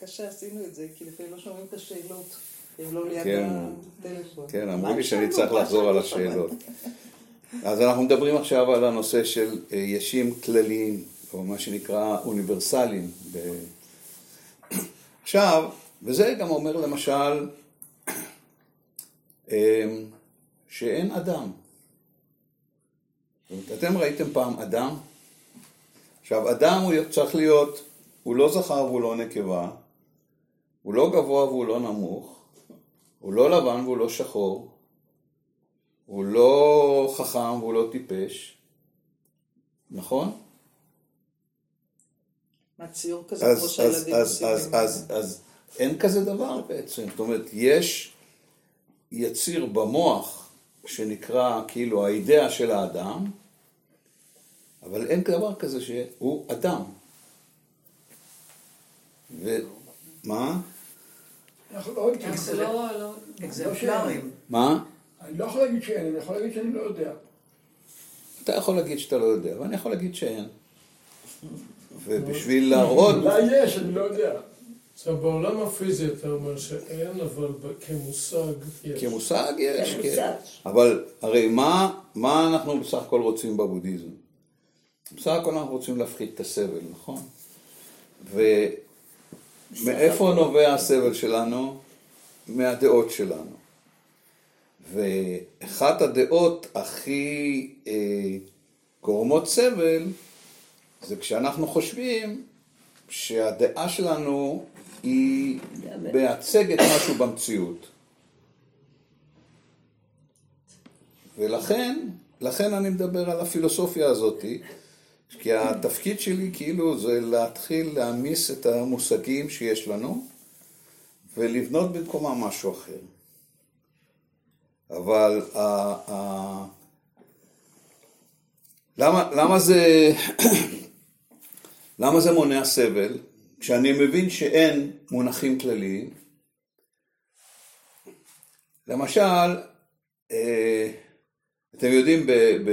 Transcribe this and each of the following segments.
קשה עשינו את זה, כי לפעמים לא שומעים את השאלות, הם לא ליד כן. הטלפון. כן, אמרו לי שאני? צריך לחזור על שאלו? השאלות. אז אנחנו מדברים עכשיו על הנושא של אה, ישים כלליים, או מה שנקרא אוניברסליים. עכשיו, וזה גם אומר למשל אמ, שאין אדם. אתם ראיתם פעם אדם? עכשיו, אדם הוא צריך להיות, הוא לא זכר והוא לא נקבה, הוא לא גבוה והוא לא נמוך, הוא לא לבן והוא לא שחור, הוא לא חכם והוא לא טיפש, נכון? מה, ציור כזה אז, כמו אז, שהילדים אז, עושים. אז, עם- אז, אז אין כזה דבר בעצם, זאת אומרת, יש יציר במוח שנקרא כאילו האידאה של האדם, אבל אין דבר כזה שהוא אדם. ומה? אנחנו לא יודעים. לא, לא, אקזמפלרים. מה? אני לא יכול להגיד שאין, אני יכול להגיד שאני לא יודע. אתה יכול להגיד שאתה לא יודע, ואני יכול להגיד שאין. ובשביל להראות, אולי יש, אני לא יודע. עכשיו, בעולם הפיזי אתה אומר שאין, אבל כמושג יש. כמושג יש, כן. אבל הרי מה, מה אנחנו בסך הכל רוצים בבודהיזם? בסך הכל אנחנו רוצים להפחית את הסבל, נכון? ומאיפה נובע הסבל שלנו? מהדעות שלנו. ואחת הדעות הכי אה, גורמות סבל זה כשאנחנו חושבים שהדעה שלנו היא מייצגת משהו במציאות. ולכן, לכן אני מדבר על הפילוסופיה הזאת, כי התפקיד שלי כאילו זה להתחיל להעמיס את המושגים שיש לנו ולבנות במקומם משהו אחר. אבל ה, ה, למה, למה זה למה זה מונע סבל? כשאני מבין שאין מונחים כלליים, למשל, אה, אתם יודעים, ב, ב,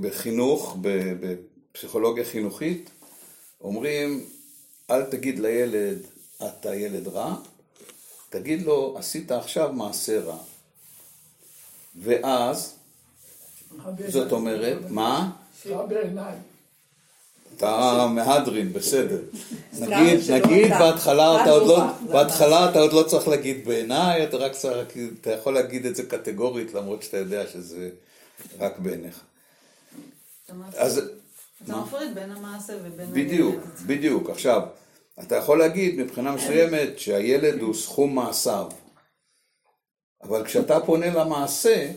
בחינוך, בפסיכולוגיה חינוכית, אומרים, אל תגיד לילד, אתה ילד רע, תגיד לו, עשית עכשיו מעשה רע. ואז, זאת אומרת, מה? אתה מהדרין, בסדר. נגיד, נגיד. בהתחלה אתה עוד לא, זה בהתחלה אתה עוד לא צריך להגיד בעיניי, אתה רק צריך, אתה יכול להגיד את זה קטגורית, למרות שאתה יודע שזה רק בעיניך. אז אתה מפריד בין המעשה ובין בדיוק. בדיוק. עכשיו, אתה יכול להגיד מבחינה מסוימת שהילד הוא סכום מעשיו, אבל כשאתה פונה למעשה,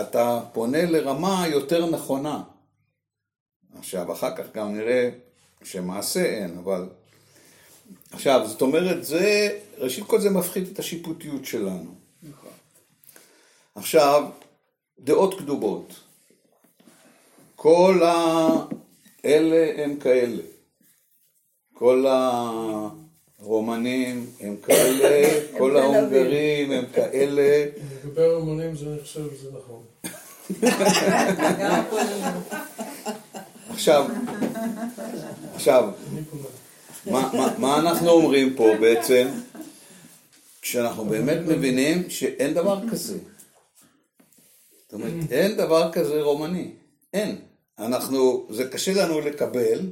אתה פונה לרמה יותר נכונה. עכשיו, אחר כך גם נראה שמעשה אין, אבל... עכשיו, זאת אומרת, זה, ראשית כל זה מפחית את השיפוטיות שלנו. עכשיו, דעות קדומות. כל האלה הם כאלה. כל הרומנים הם כאלה, כל ההונגרים הם כאלה. לגבי האומנים זה אני חושב שזה נכון. עכשיו, עכשיו. מה, מה, מה אנחנו אומרים פה בעצם? כשאנחנו באמת מבינים שאין דבר כזה. זאת אומרת, אין דבר כזה רומני. אין. אנחנו, זה קשה לנו לקבל,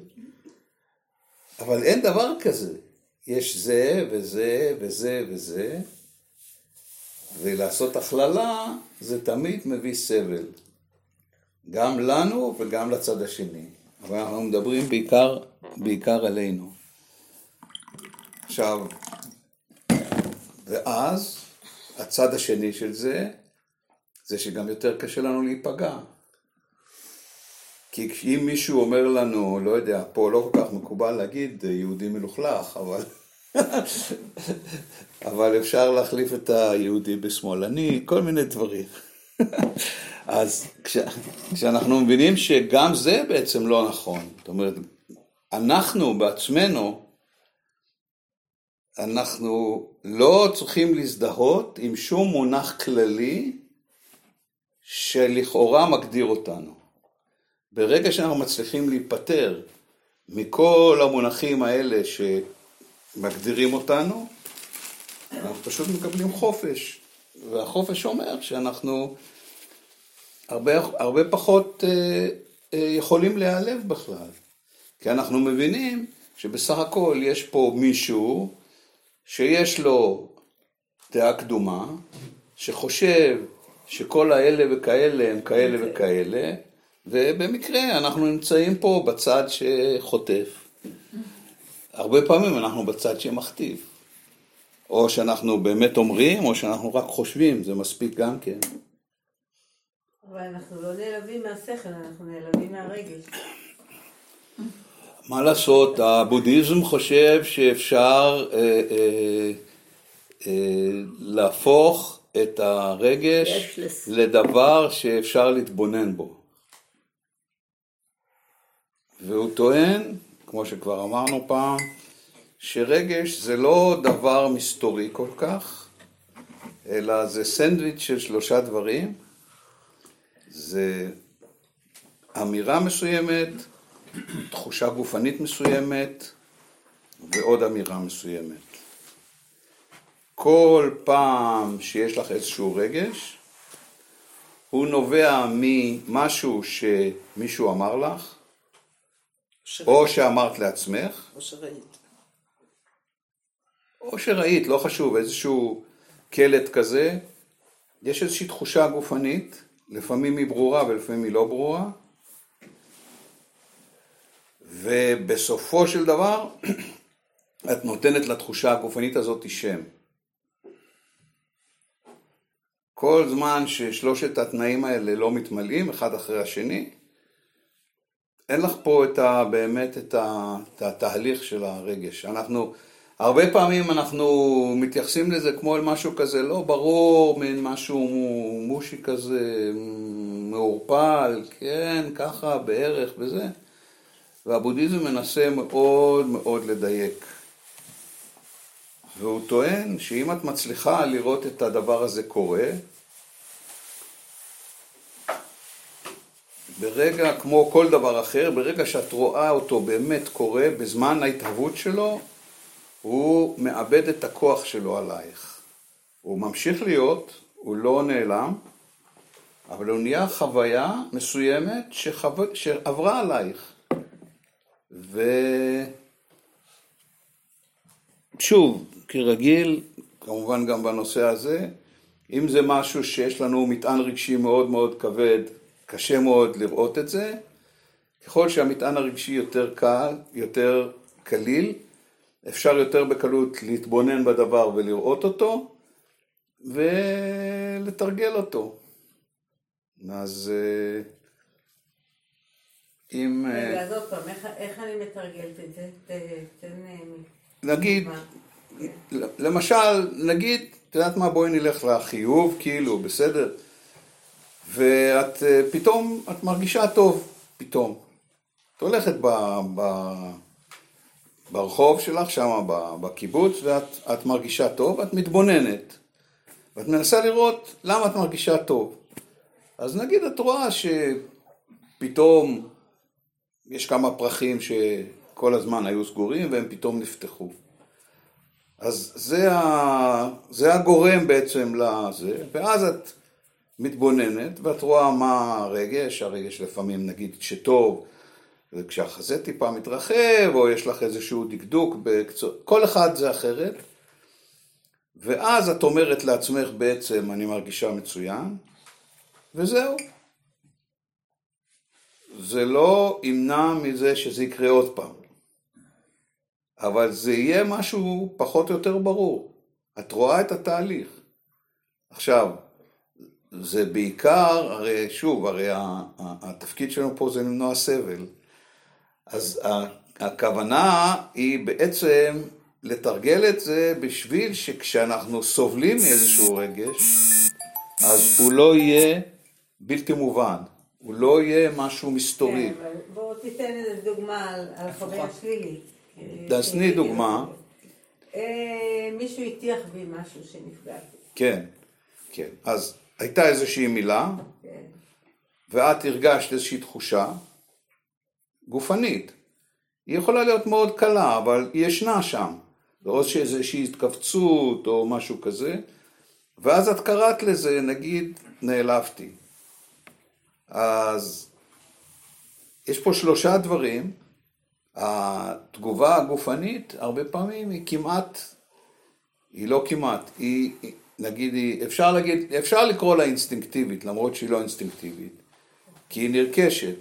אבל אין דבר כזה. יש זה וזה וזה וזה, ולעשות הכללה זה תמיד מביא סבל. גם לנו וגם לצד השני. אבל אנחנו מדברים בעיקר, בעיקר עלינו. עכשיו, ואז הצד השני של זה, זה שגם יותר קשה לנו להיפגע. כי אם מישהו אומר לנו, לא יודע, פה לא כל כך מקובל להגיד אה, יהודי מלוכלך, אבל, אבל אפשר להחליף את היהודי בשמאלני, כל מיני דברים. אז כש, כשאנחנו מבינים שגם זה בעצם לא נכון, זאת אומרת, אנחנו בעצמנו, אנחנו לא צריכים להזדהות עם שום מונח כללי שלכאורה מגדיר אותנו. ברגע שאנחנו מצליחים להיפטר מכל המונחים האלה שמגדירים אותנו, אנחנו פשוט מקבלים חופש. והחופש אומר שאנחנו הרבה, הרבה פחות אה, אה, יכולים להיעלב בכלל. כי אנחנו מבינים שבסך הכל יש פה מישהו שיש לו דעה קדומה, שחושב שכל האלה וכאלה הם כאלה וכאלה, ובמקרה אנחנו נמצאים פה בצד שחוטף. הרבה פעמים אנחנו בצד שמכתיב. או שאנחנו באמת אומרים, או שאנחנו רק חושבים, זה מספיק גם כן. אבל אנחנו לא נעלבים מהשכל, אנחנו נעלבים מהרגש. מה לעשות, הבודהיזם חושב שאפשר אה, אה, אה, להפוך את הרגש. לדבר שאפשר להתבונן בו. והוא טוען, כמו שכבר אמרנו פעם, שרגש זה לא דבר מסתורי כל כך, אלא זה סנדוויץ' של שלושה דברים. זה אמירה מסוימת, תחושה גופנית מסוימת ועוד אמירה מסוימת. כל פעם שיש לך איזשהו רגש, הוא נובע ממשהו שמישהו אמר לך, או שאמרת לעצמך, או שראית. או שראית, לא חשוב, איזשהו קלט כזה, יש איזושהי תחושה גופנית, לפעמים היא ברורה ולפעמים היא לא ברורה, ובסופו של דבר את נותנת לתחושה הגופנית הזאת שם. כל זמן ששלושת התנאים האלה לא מתמלאים אחד אחרי השני, אין לך פה את ה, באמת את, ה, את התהליך של הרגש. אנחנו, הרבה פעמים אנחנו מתייחסים לזה כמו אל משהו כזה לא ברור, מין משהו מושי כזה, מעורפל, כן, ככה, בערך וזה. והבודהיזם מנסה מאוד מאוד לדייק. והוא טוען שאם את מצליחה לראות את הדבר הזה קורה, ברגע, כמו כל דבר אחר, ברגע שאת רואה אותו באמת קורה, בזמן ההתהוות שלו, הוא מאבד את הכוח שלו עלייך. הוא ממשיך להיות, הוא לא נעלם, אבל הוא נהיה חוויה מסוימת שחו... שעברה עלייך. ושוב, כרגיל, כמובן גם בנושא הזה, אם זה משהו שיש לנו מטען רגשי מאוד מאוד כבד, קשה מאוד לראות את זה, ככל שהמטען הרגשי יותר קל, יותר קליל, אפשר יותר בקלות להתבונן בדבר ולראות אותו, ולתרגל אותו. אז אה, אם... אה, רגע, אז עוד פעם, איך- אני מתרגלת את זה? אה, נגיד? למשל, נגיד, את יודעת מה, בואי נלך לחיוב, כאילו, בסדר? ואת אה, פתאום, את מרגישה טוב, פתאום. את הולכת ב, ב, ברחוב שלך, שם בקיבוץ, ואת את מרגישה טוב, את מתבוננת. ואת מנסה לראות למה את מרגישה טוב. אז נגיד את רואה שפתאום יש כמה פרחים שכל הזמן היו סגורים והם פתאום נפתחו. אז זה, ה, זה הגורם בעצם לזה, ואז את מתבוננת ואת רואה מה הרגש, הרגש לפעמים נגיד שטוב, וכשהחזה טיפה מתרחב, או יש לך איזשהו דקדוק, בקצו... כל אחד זה אחרת, ואז את אומרת לעצמך בעצם, אני מרגישה מצוין, וזהו. זה לא ימנע מזה שזה יקרה עוד פעם. אבל זה יהיה משהו פחות או יותר ברור. את רואה את התהליך. עכשיו, זה בעיקר, הרי שוב, הרי התפקיד שלנו פה זה למנוע סבל. אז הכוונה היא בעצם לתרגל את זה בשביל שכשאנחנו סובלים מאיזשהו רגש, אז הוא לא יהיה בלתי מובן, הוא לא יהיה משהו מסתורי. כן, אבל בוא תיתן איזה דוגמה על החוויה שלילית. תעשני דוגמה. אה, מישהו הטיח בי משהו שנפגעתי. כן, כן. אז הייתה איזושהי מילה, כן. ואת הרגשת איזושהי תחושה גופנית. היא יכולה להיות מאוד קלה, אבל היא ישנה שם. או שאיזושהי התכווצות או משהו כזה, ואז את קראת לזה, נגיד, נעלבתי. אז יש פה שלושה דברים. התגובה הגופנית, הרבה פעמים היא כמעט, היא לא כמעט, היא, היא- נגיד, היא, אפשר להגיד, אפשר לקרוא לה אינסטינקטיבית, למרות שהיא לא אינסטינקטיבית, כי היא נרכשת.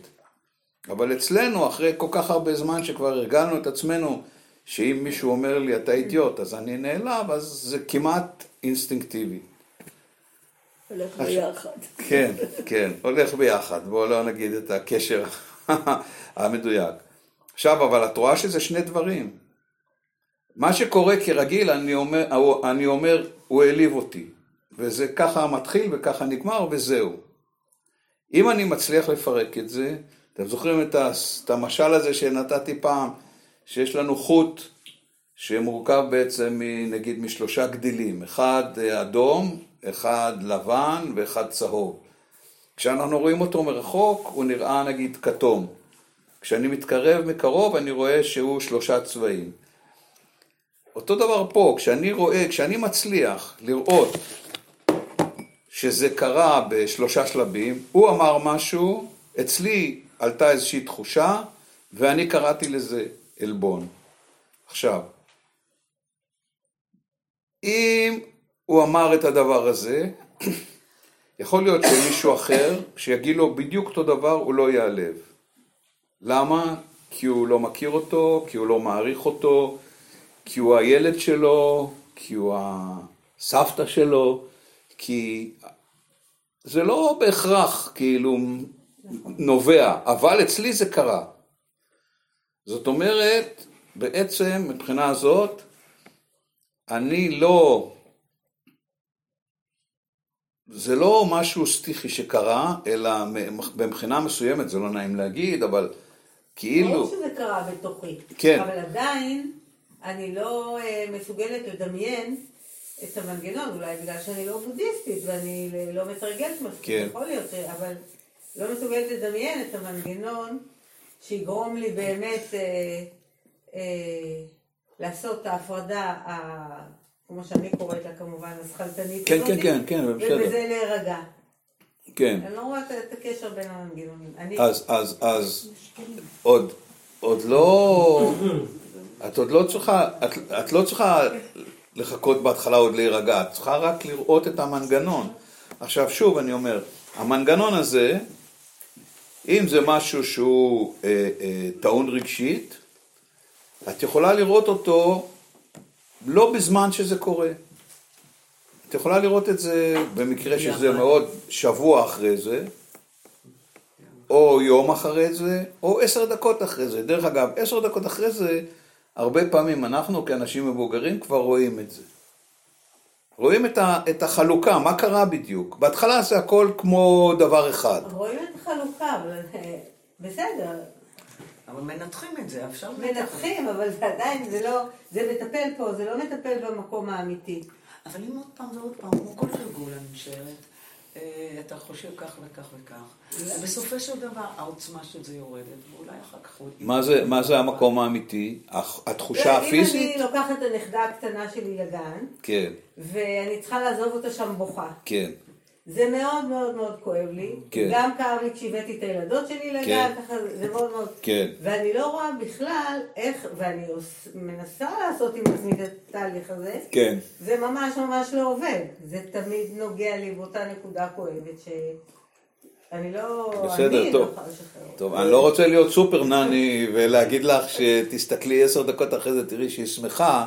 אבל אצלנו, אחרי כל כך הרבה זמן שכבר הרגלנו את עצמנו, שאם מישהו אומר לי אתה אידיוט, אז אני נעלב, אז זה כמעט אינסטינקטיבי. הולך ביחד. כן, כן, הולך ביחד, בואו לא נגיד את הקשר המדויק. עכשיו, אבל את רואה שזה שני דברים. מה שקורה כרגיל, אני אומר, אני אומר, הוא העליב אותי. וזה ככה מתחיל וככה נגמר וזהו. אם אני מצליח לפרק את זה, אתם זוכרים את המשל הזה שנתתי פעם, שיש לנו חוט שמורכב בעצם נגיד משלושה גדילים, אחד אדום, אחד לבן ואחד צהוב. כשאנחנו רואים אותו מרחוק, הוא נראה נגיד כתום. כשאני מתקרב מקרוב, אני רואה שהוא שלושה צבעים. אותו דבר פה, כשאני רואה, כשאני מצליח לראות שזה קרה בשלושה שלבים, הוא אמר משהו, אצלי עלתה איזושהי תחושה, ואני קראתי לזה עלבון. עכשיו, אם הוא אמר את הדבר הזה, יכול להיות שמישהו אחר, כשיגיד לו בדיוק אותו דבר, הוא לא ייעלב. למה? כי הוא לא מכיר אותו, כי הוא לא מעריך אותו, כי הוא הילד שלו, כי הוא הסבתא שלו, כי זה לא בהכרח כאילו נובע, אבל אצלי זה קרה. זאת אומרת, בעצם מבחינה זאת, אני לא, זה לא משהו סטיחי שקרה, אלא מבחינה מסוימת, זה לא נעים להגיד, אבל כאילו, ברור שזה קרה בתוכי. כן. אבל עדיין, אני לא אה, מסוגלת לדמיין את המנגנון, אולי בגלל שאני לא בודהיסטית ואני לא מתרגלת מספיק, כן. יכול להיות, ש- אבל לא מסוגלת לדמיין את המנגנון שיגרום לי באמת אה, אה, לעשות את ההפרדה, ה- כמו שאני קוראת לה כמובן, השכלתנית כן, הזאתי, כן, כן, כן. ובזה להירגע. כן. אני לא רואה את הקשר בין המנגנונים. אני- אז, אז, אז, עוד, עוד לא, את עוד לא צריכה, את, את לא צריכה לחכות בהתחלה עוד להירגע, את צריכה רק לראות את המנגנון. עכשיו שוב אני אומר, המנגנון הזה, אם זה משהו שהוא אה, אה, טעון רגשית, את יכולה לראות אותו לא בזמן שזה קורה. את יכולה לראות את זה במקרה שזה מאוד שבוע אחרי זה, או יום אחרי זה, או עשר דקות אחרי זה. דרך אגב, עשר דקות אחרי זה, הרבה פעמים אנחנו כאנשים מבוגרים כבר רואים את זה. רואים את, ה, את החלוקה, מה קרה בדיוק. בהתחלה זה הכל כמו דבר אחד. רואים את החלוקה, אבל אה, בסדר, אבל מנתחים את זה, אפשר מנתחים, אבל זה עדיין, זה לא, זה מטפל פה, זה לא מטפל במקום האמיתי. אבל אם עוד פעם ועוד פעם, כמו כל תרגול, אני משערת, אתה חושב כך וכך וכך, ובסופו של דבר העוצמה של זה יורדת, ואולי אחר כך הוא... מה זה, מה זה המקום האמיתי? התחושה אם הפיזית? אני לוקחת את הנכדה הקטנה שלי לגן, כן, ואני צריכה לעזוב אותה שם בוכה, כן, זה מאוד מאוד מאוד כואב לי. כן. גם כאב לי כשהבאתי את הילדות שלי לגן, כן. ככה זה מאוד מאוד... כן. ואני לא רואה בכלל איך, ואני עוש- מנסה לעשות עם עצמי את התהליך הזה, כן. זה ממש ממש לא עובד. זה תמיד נוגע לי באותה נקודה כואבת שאני לא... בסדר, אני טוב. לא יכולה לשחרר. טוב, אני לא רוצה להיות סופר נני ולהגיד לך שתסתכלי עשר דקות אחרי זה, תראי שהיא שמחה.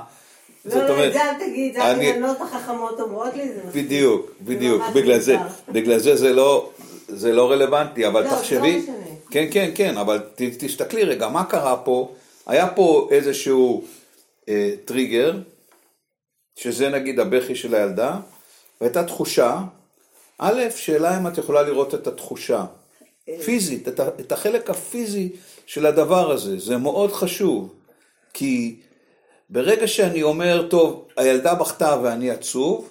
לא, זאת לא, את אומרת, זה אל תגיד, זה אני- הגננות החכמות אומרות לי, זה מספיק. בדיוק, זה בדיוק, בגלל זה. בגלל זה זה לא, זה לא רלוונטי, אבל לא, תחשבי, לא. כן, כן, כן, אבל ת, תסתכלי רגע, מה קרה פה? היה פה איזשהו אה, טריגר, שזה נגיד הבכי של הילדה, והייתה תחושה, א', שאלה אם את יכולה לראות את התחושה, פיזית, את, את החלק הפיזי של הדבר הזה, זה מאוד חשוב, כי ברגע שאני אומר, טוב, הילדה בכתה ואני עצוב,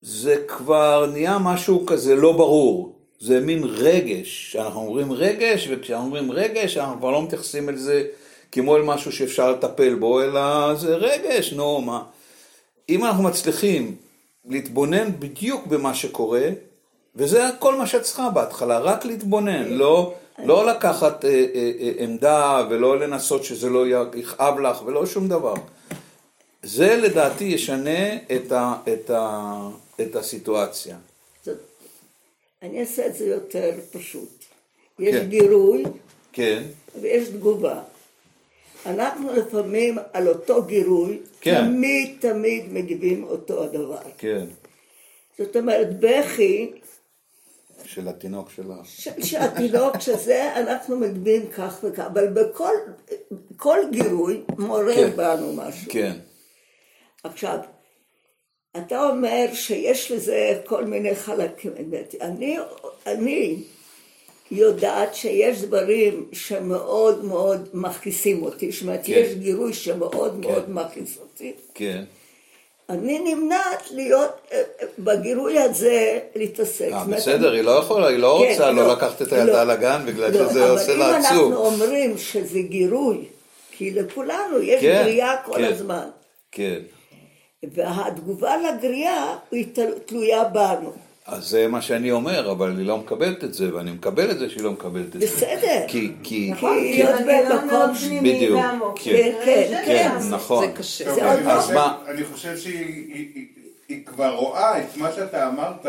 זה כבר נהיה משהו כזה לא ברור. זה מין רגש, שאנחנו אומרים רגש, וכשאנחנו אומרים רגש, אנחנו כבר לא מתייחסים אל זה כמו אל משהו שאפשר לטפל בו, אלא זה רגש, נו, מה. אם אנחנו מצליחים להתבונן בדיוק במה שקורה, וזה כל מה שאת צריכה בהתחלה, רק להתבונן, לא, לא לקחת אה, אה, אה, עמדה ולא לנסות שזה לא יכאב לך ולא שום דבר. זה לדעתי ישנה את, ה, את, ה, את הסיטואציה. זאת- אני אעשה את זה יותר פשוט. יש כן. גירוי כן, ויש תגובה. אנחנו לפעמים על אותו גירוי, כן. תמיד תמיד מגיבים אותו הדבר. כן, זאת אומרת, בכי של התינוק שלך. של שהתינוק שזה, אנחנו מגיבים כך וכך, אבל בכל כל גירוי מעורר כן. בנו משהו. כן, עכשיו, אתה אומר שיש לזה כל מיני חלקים. אני, אני יודעת שיש דברים שמאוד מאוד מכעיסים אותי, זאת אומרת, כן. יש גירוי שמאוד מאוד מכעיס אותי. כן. אני נמנעת להיות, אה, אה, בגירוי הזה להתעסק. אה, בסדר, היא לא יכולה, היא לא כן, רוצה לא לקחת את הילדה לגן בגלל לא, שזה עושה לה אבל אם עצוב. אנחנו אומרים שזה גירוי, כי לכולנו יש כן, גריעה כל כן. הזמן, כן. והתגובה לגריעה היא תל- תלויה בנו. אז זה מה שאני אומר, אבל היא לא מקבלת את זה, ואני מקבל את זה שהיא לא מקבלת את זה. בסדר. כי, כי, נכון, כי כי להיות במקום מאוד ש- פנימי בדיוק, ועמוק. כן. כן, כן, כן, זה נכון. זה קשה. זה עוד אני לא- חושב- מה? אני חושב שהיא היא- היא- היא כבר רואה את מה שאתה אמרת,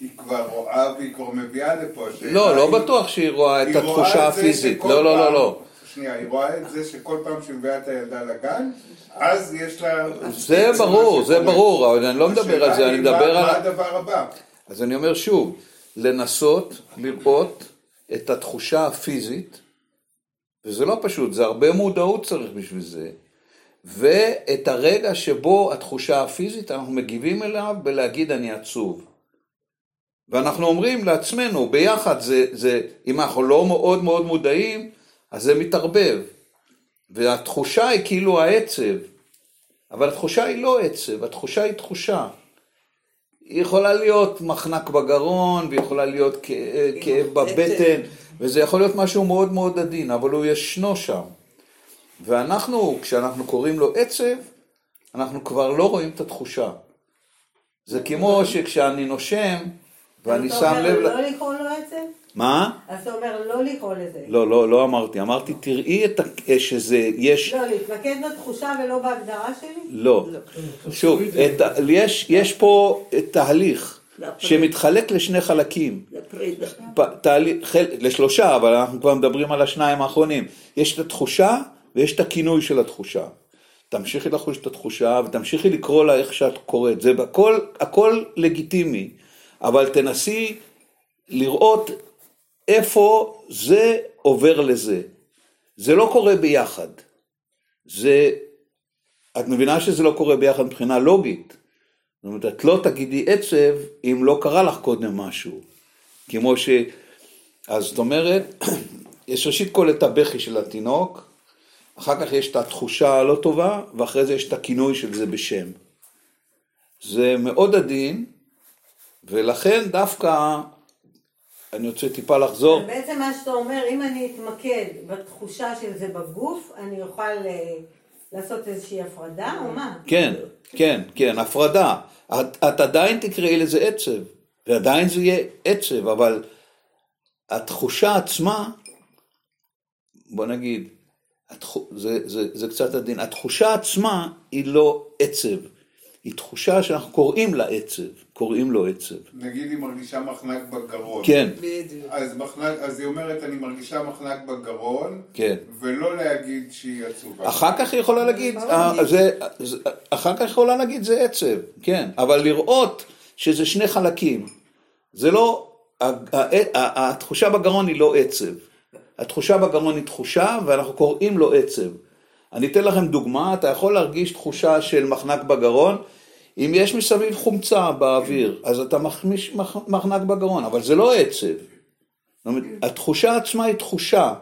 היא כבר רואה והיא כבר מביאה לפה. לא, לא היא- בטוח שהיא רואה את התחושה הפיזית. לא, לא, לא, לא. שנייה, היא רואה את זה שכל פעם שהיא מביאה את הילדה לגן, אז יש לה... זה ברור, זה. ברור, אבל אני לא מדבר על זה, אני השאלה היא מדבר מה- מה על... הדבר הבא? אז אני אומר שוב, לנסות לראות את התחושה הפיזית, וזה לא פשוט, זה הרבה מודעות צריך בשביל זה, ואת הרגע שבו התחושה הפיזית, אנחנו מגיבים אליו בלהגיד אני עצוב. ואנחנו אומרים לעצמנו, ביחד, זה, זה, אם אנחנו לא מאוד מאוד מודעים, אז זה מתערבב. והתחושה היא כאילו העצב, אבל התחושה היא לא עצב, התחושה היא תחושה. היא יכולה להיות מחנק בגרון, והיא יכולה להיות כ- כאב בבטן, וזה יכול להיות משהו מאוד מאוד עדין, אבל הוא ישנו שם. ואנחנו, כשאנחנו קוראים לו עצב, אנחנו כבר לא רואים את התחושה. זה כמו שכשאני נושם, ואני אתה שם אומר לב... ל- לא לקרוא לו עצב? מה? אז אתה אומר לא לקרוא לזה. לא, לא, לא אמרתי. אמרתי, תראי את ה... שזה, יש... לא, להתמקד בתחושה ולא בהגדרה שלי? לא. שוב, את ה- יש, יש פה תהליך שמתחלק לשני חלקים. תהליך, חל, לשלושה, אבל אנחנו כבר מדברים על השניים האחרונים. יש את התחושה ויש את הכינוי של התחושה. תמשיכי לחוש את התחושה ותמשיכי לקרוא לה איך שאת קוראת. זה הכל, הכל לגיטימי, אבל תנסי לראות איפה זה עובר לזה. זה לא קורה ביחד. זה, את מבינה שזה לא קורה ביחד מבחינה לוגית. זאת אומרת, את לא תגידי עצב אם לא קרה לך קודם משהו. כמו ש... אז זאת אומרת, יש ראשית כל את הבכי של התינוק, אחר כך יש את התחושה הלא טובה, ואחרי זה יש את הכינוי של זה בשם. זה מאוד עדין, ולכן דווקא, אני רוצה טיפה לחזור, בעצם מה שאתה אומר, אם אני אתמקד בתחושה של זה בגוף, אני אוכל אה, לעשות איזושהי הפרדה או מה? כן, כן, כן, הפרדה. את, את עדיין תקראי לזה עצב, ועדיין זה יהיה עצב, אבל התחושה עצמה, בוא נגיד, התחו, זה, זה, זה קצת עדין, התחושה עצמה היא לא עצב, היא תחושה שאנחנו קוראים לה עצב, קוראים לו עצב. נגיד היא מרגישה מחנק בגרון. כן, בדיוק. אז, מחנק, אז היא אומרת, אני מרגישה מחנק בגרון, כן. ולא להגיד שהיא עצובה. אחר כך היא יכולה להגיד, אה, זה, זה- אחר כך יכולה להגיד זה עצב, כן, אבל לראות שזה שני חלקים, זה לא, התחושה בגרון היא לא עצב, התחושה בגרון היא תחושה ואנחנו קוראים לו עצב. אני אתן לכם דוגמה, אתה יכול להרגיש תחושה של מחנק בגרון, אם יש מסביב חומצה באוויר, אז אתה מחמיש מח- מחנק בגרון, אבל זה לא עצב. זאת אומרת, התחושה עצמה היא תחושה.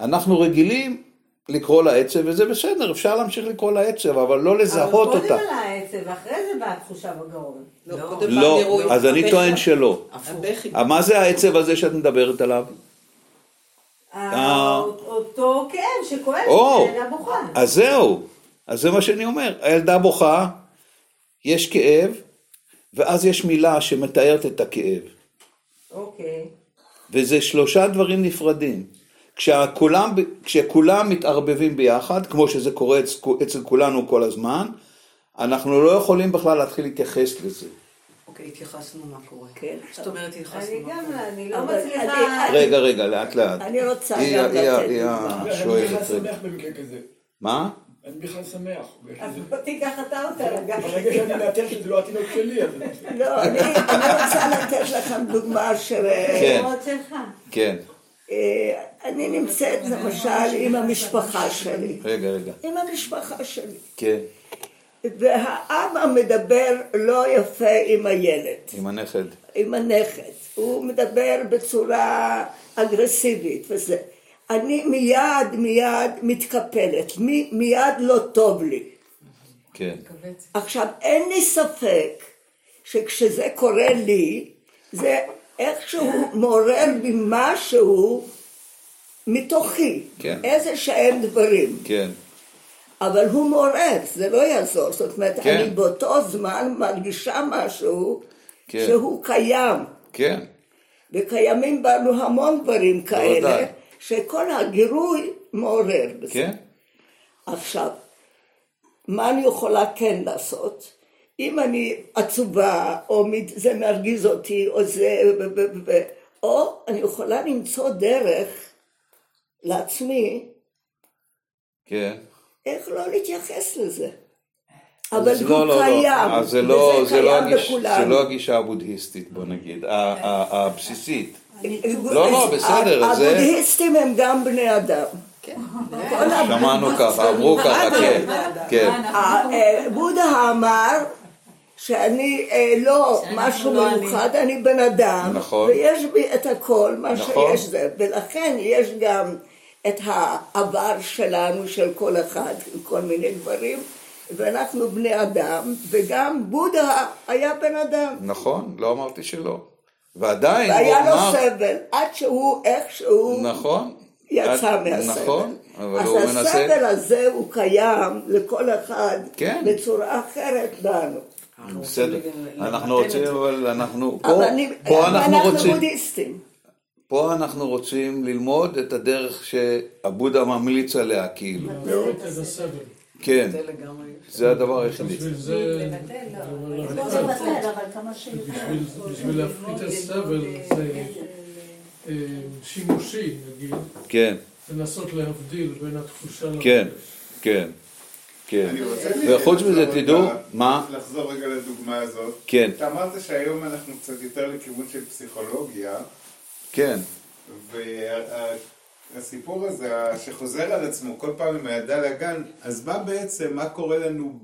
אנחנו רגילים לקרוא לה עצב, וזה בסדר, אפשר להמשיך לקרוא לה עצב, אבל לא לזהות אבל אותה. קודם על העצב, אחרי זה מהתחושה בגרון. לא, לא. קודם לא, בגירוי. אז אני טוען שלא. הבכי. אה, מה זה העצב הזה שאת מדברת עליו? ה- אותו כאב שכואב, או, שהילדה בוכה. אז זהו, אז זה מה שאני אומר, הילדה בוכה, יש כאב, ואז יש מילה שמתארת את הכאב, אוקיי. וזה שלושה דברים נפרדים. כשכולם, כשכולם מתערבבים ביחד, כמו שזה קורה אצל, אצל כולנו כל הזמן, אנחנו לא יכולים בכלל להתחיל להתייחס לזה. אוקיי, התייחסנו מה קורה. כן. זאת אומרת, התייחסנו מה גם, קורה. אני לא מצליחה... אני- רגע, רגע, לאט לאט. אני רוצה היא- גם היא- לתת היא דוגמה. השואלת רגע. שמח במקרה כזה. מה? אני בכלל שמח. אז בוא תיקח אתה אותה לגב. ברגע שאני מאתר שזה לא התינוק שלי, אז... לא, אני אני רוצה לתת לכם דוגמה של... כן. לראות שלך. כן. אה, אני נמצאת למשל עם המשפחה שלי. רגע, רגע. עם המשפחה שלי. כן. והאבא מדבר לא יפה עם הילד, עם הנכד. עם הנכד. הוא מדבר בצורה אגרסיבית וזה. אני מיד מיד מתקפלת, מי- מיד לא טוב לי. כן. עכשיו, אין לי ספק שכשזה קורה לי, זה איכשהו מעורר בי משהו מתוכי, כן. איזה שהם דברים. כן. אבל הוא מעורר, זה לא יעזור. זאת אומרת, כן. אני באותו זמן מרגישה משהו כן. שהוא קיים. כן. וקיימים בנו המון דברים כאלה, בוודאי. שכל הגירוי מעורר בזה. כן. עכשיו, מה אני יכולה כן לעשות? אם אני עצובה, או זה מרגיז אותי, או זה... או אני יכולה למצוא דרך לעצמי כן. איך לא להתייחס לזה. אבל הוא לא, לא, קיים, לא. זה לא, וזה זה לא, קיים הגיש, זה בכולנו. לא הגישה הבודהיסטית, בוא נגיד, הבסיסית. לא, לא, בסדר, אז זה- הבודהיסטים הם גם בני אדם. כן. שמענו ככה, אמרו ככה, כן, כן. ה- אה, בודה אמר שאני אה, לא משהו לא מיוחד, אני בן אדם, נכון. ויש בי את הכל, מה נכון. שיש זה, ולכן יש גם את העבר שלנו, של כל אחד, עם כל מיני דברים, ואנחנו בני אדם, וגם בודה היה בן אדם, נכון, לא אמרתי שלא. ועדיין הוא והיה לו אמר, סבל, עד שהוא איכשהו נכון. יצא עד- מהסבל. נכון, אבל אז הוא מנסה, הסבל הזה הוא קיים לכל אחד כן. בצורה אחרת בנו. בסדר. אנחנו רוצים. אבל אנחנו, אבל פה, אני, פה אבל אנחנו רוצים, בודהיסטים. פה אנחנו רוצים ללמוד את הדרך שהבודה ממליץ עליה, כאילו. להפחית את הסבל. כן, זה הדבר היחידי. בשביל זה, לך, בשביל- בשביל להפחית את הסבל זה שימושי, נגיד, כן, לנסות להבדיל בין התחושה כן. כן, כן. וחוץ מזה, תדעו, מה? לחזור רגע לדוגמה הזאת. כן, אתה אמרת שהיום אנחנו קצת יותר לכיוון של פסיכולוגיה, כן, והסיפור הזה שחוזר על עצמו כל פעם עם הילדה לגן, אז מה בעצם, מה קורה לנו,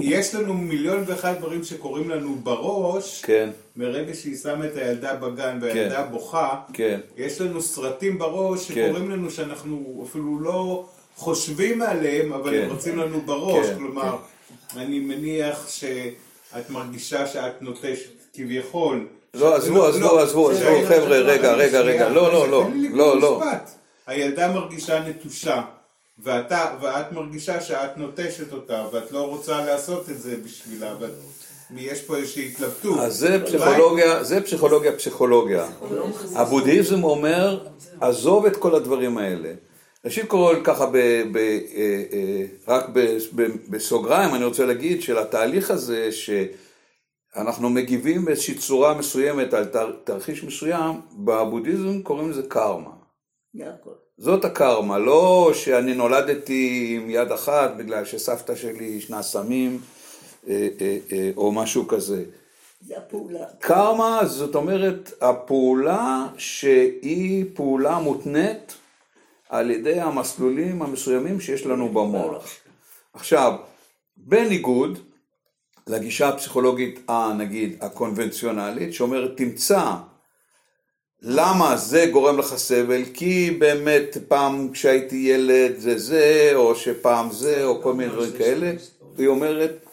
יש לנו מיליון ואחד דברים שקורים לנו בראש, כן, מרגע שהיא שמה את הילדה בגן והילדה בוכה, כן, יש לנו סרטים בראש כן. שקוראים לנו שאנחנו אפילו לא חושבים עליהם, אבל כן. הם רצים לנו בראש. כן, כלומר, אני מניח שאת מרגישה שאת נוטשת כביכול. לא, עזבו, עזבו, עזבו, עזבו, חבר'ה, רגע, רגע, רגע, לא, לא, לא, לא, לא. הילדה מרגישה נטושה, ואתה, ואת מרגישה שאת נוטשת אותה, ואת לא רוצה לעשות את זה בשבילה, ואת- יש פה איזושהי התלבטות. אז זה פסיכולוגיה, זה פסיכולוגיה פסיכולוגיה. הבודהיזם אומר, עזוב את כל הדברים האלה. ראשית כל ככה, ב, ב, אה, אה, רק ב, ב, בסוגריים, אני רוצה להגיד שלתהליך הזה, שאנחנו מגיבים באיזושהי צורה מסוימת על תר, תרחיש מסוים, בבודהיזם קוראים לזה קרמה. זאת הקרמה, לא שאני נולדתי עם יד אחת בגלל שסבתא שלי ישנה סמים אה, אה, אה, או משהו כזה. זה הפעולה. קרמה זאת אומרת הפעולה שהיא פעולה מותנית על ידי המסלולים המסוימים שיש לנו במוח. עכשיו, בניגוד לגישה הפסיכולוגית, ה- נגיד, הקונבנציונלית, שאומרת תמצא למה זה גורם לך סבל, כי באמת פעם כשהייתי ילד זה זה, או שפעם זה, או כל מיני דברים כאלה, היא אומרת,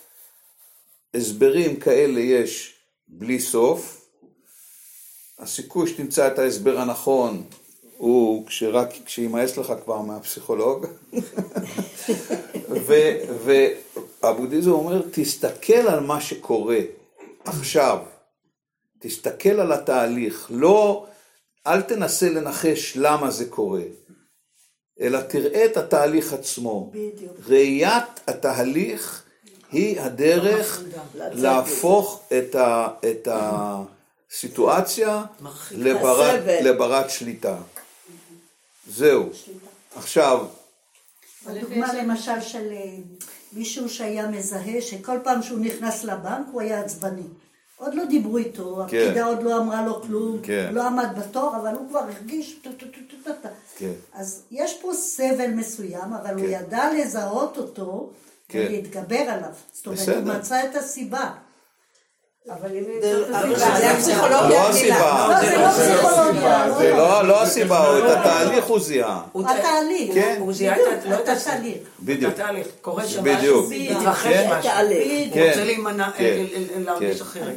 הסברים כאלה יש בלי סוף, הסיכוי שתמצא את ההסבר הנכון הוא כשרק, כשימאס לך כבר מהפסיכולוג. ו- והבודהיזם אומר, תסתכל על מה שקורה עכשיו, תסתכל על התהליך, לא, אל תנסה לנחש למה זה קורה, אלא תראה את התהליך עצמו. בדיוק. ראיית התהליך היא הדרך להפוך את, ה, את הסיטואציה לבר, הסבל. לברת שליטה. זהו. עכשיו, הדוגמה למשל של אה, מישהו שהיה מזהה שכל פעם שהוא נכנס לבנק הוא היה עצבני. עוד לא דיברו איתו, כן. הפקידה עוד לא אמרה לו כלום, כן. הוא לא עמד בתור, אבל הוא כבר הרגיש. כן. אז יש פה סבל מסוים, אבל הוא כן. ידע לזהות אותו כן. ולהתגבר עליו. זאת אומרת, בסדר. הוא מצא את הסיבה. אבל אם זה- זאת אבל הסיבה, זה הפסיכולוגיה, לא הסיבה. לא, זה לא לא, לא הסיבה, את התהליך הוא זיהה. הוא- התהליך. כן. הוא זיהה בדיוק, את ה- לא את התהליך. בדיוק. התהליך. קורה שם בדיוק. משהו, מתרחש כן. משהו. הוא כן. רוצה להימנע, כן. אה, אה, אה, להרגיש כן. אחרת.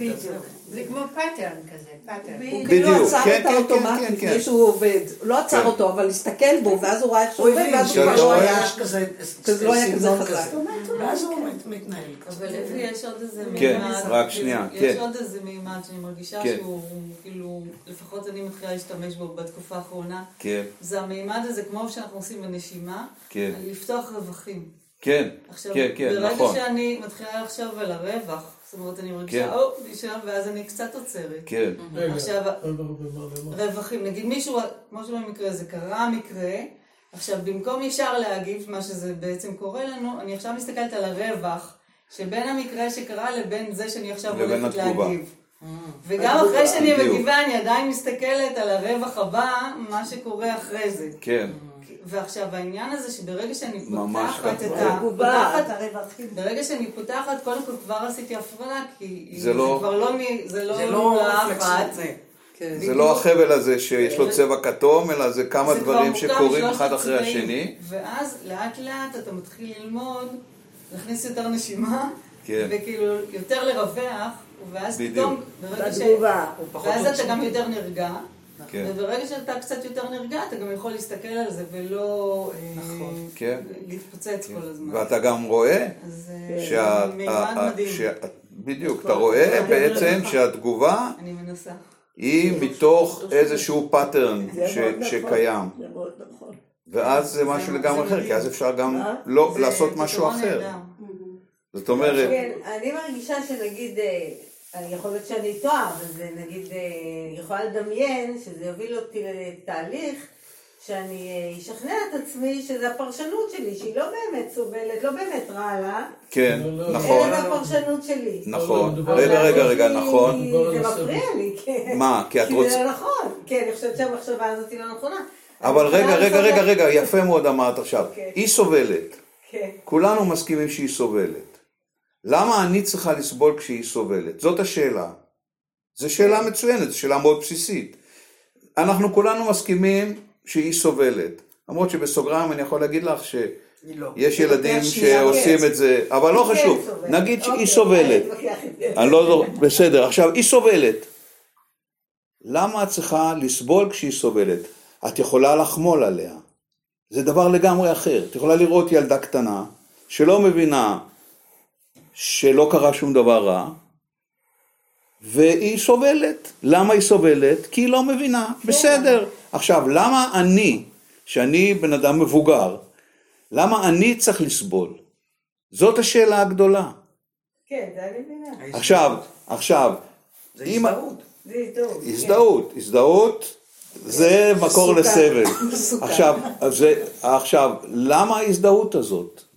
זה כמו pattern כזה, pattern. הוא בדיוק, כאילו עצר כן, את כן, האוטומט כן, כן, לפני כן. שהוא עובד. הוא לא עצר כן. אותו, אבל הסתכל בו, ואז הוא ראה איך שהוא הוא עובד, ואז הוא כבר לא היה... כזה לא היה כזה חזק. ואז הוא מת- מתנהל כזה. אבל לפי יש עוד איזה מימד, כן, רק שנייה, יש כן. עוד איזה מימד שאני מרגישה כן. שהוא, כאילו, לפחות אני מתחילה להשתמש בו בתקופה האחרונה, כן, זה המימד הזה, כמו שאנחנו עושים בנשימה, כן. לפתוח רווחים. כן, עכשיו, כן, כן, ברגע נכון. שאני מתחילה לחשוב על הרווח, זאת אומרת, אני כן. מרגישה, או, נשאר, ואז אני קצת עוצרת. כן, עכשיו? רווחים, נגיד מישהו, כמו שבמקרה זה קרה מקרה, עכשיו במקום ישר להגיב מה שזה בעצם קורה לנו, אני עכשיו מסתכלת על הרווח שבין המקרה שקרה לבין זה שאני עכשיו הולכת. להגיב. וגם אחרי שאני. מגיבה אני עדיין מסתכלת על הרווח הבא, מה שקורה אחרי זה. כן, ועכשיו העניין הזה שברגע שאני פותחת את. ה... פותחת הרווחים. ברגע שאני פותחת, קודם כל כבר עשיתי הפרדה, כי זה לא- כבר לא, מ- זה לא, זה לא. כן. זה לא החבל הזה שיש לו צבע כתום, אלא זה כמה זה דברים שקורים אחד אחרי הצבעים. השני. ואז לאט לאט אתה מתחיל ללמוד, להכניס יותר נשימה, כן. וכאילו יותר לרווח, ואז בדיוק. פתאום, ברגע ש... בתגובה. ואז אתה גם יותר נרגע, כן. וברגע שאתה קצת יותר נרגע, אתה גם יכול להסתכל על זה ולא אה, כן. להתפוצץ כל הזמן. ואתה גם רואה אז אה, שה... מימד מדהים. שה- בדיוק, אתה רואה בעצם שהתגובה אני מנסה. היא מתוך איזשהו pattern נכון. שקיים. זה מאוד נכון. ואז זה משהו לגמרי אחר. כי אז אפשר גם? לא לעשות משהו אחר. זאת אומרת, כן, אני מרגישה שנגיד, אה, יכול להיות שאני טועה, אבל זה נגיד, אה, יכולה לדמיין שזה יוביל אותי לתהליך שאני אה, אשכנע את עצמי שזה הפרשנות שלי, שהיא לא באמת סובלת, לא באמת רע לה, כן, לא, לא, נכון, אלא הפרשנות שלי. נכון. רגע, רגע, רגע, כי נכון. זה. מפריע לי, כן. מה, כי את כי רוצה... זה לא נכון. כן, אני חושבת שהמחשבה הזאת היא לא נכונה. אבל רגע, רגע, רגע, רגע, יפה מאוד אמרת עכשיו. אוקיי. היא סובלת. כן. כולנו מסכימים שהיא סובלת. למה אני צריכה לסבול כשהיא סובלת? זאת השאלה. זו שאלה מצוינת, זו שאלה מאוד בסיסית. אנחנו כולנו מסכימים שהיא סובלת. למרות שבסוגריים אני יכול להגיד לך לא. שיש ילדים לוקח שנייה שעושים את זה, אבל לא כן חשוב. סובלת. נגיד שהיא אוקיי, סובלת. אני עם זה. אני לא זוכר, בסדר. עכשיו, היא סובלת. למה את צריכה לסבול כשהיא סובלת? את יכולה לחמול עליה. זה דבר לגמרי אחר. את יכולה לראות ילדה קטנה שלא מבינה שלא קרה שום דבר רע, והיא סובלת. למה היא סובלת? כי היא לא מבינה. בסדר. עכשיו, למה אני, שאני בן אדם מבוגר, למה אני צריך לסבול? זאת השאלה הגדולה. כן, זה אני מבינה. עכשיו, עכשיו, זה אם... הזדהות. זה הזדהות. הזדהות, הזדהות זה מקור לסבל. עכשיו, זה, עכשיו, למה ההזדהות הזאת?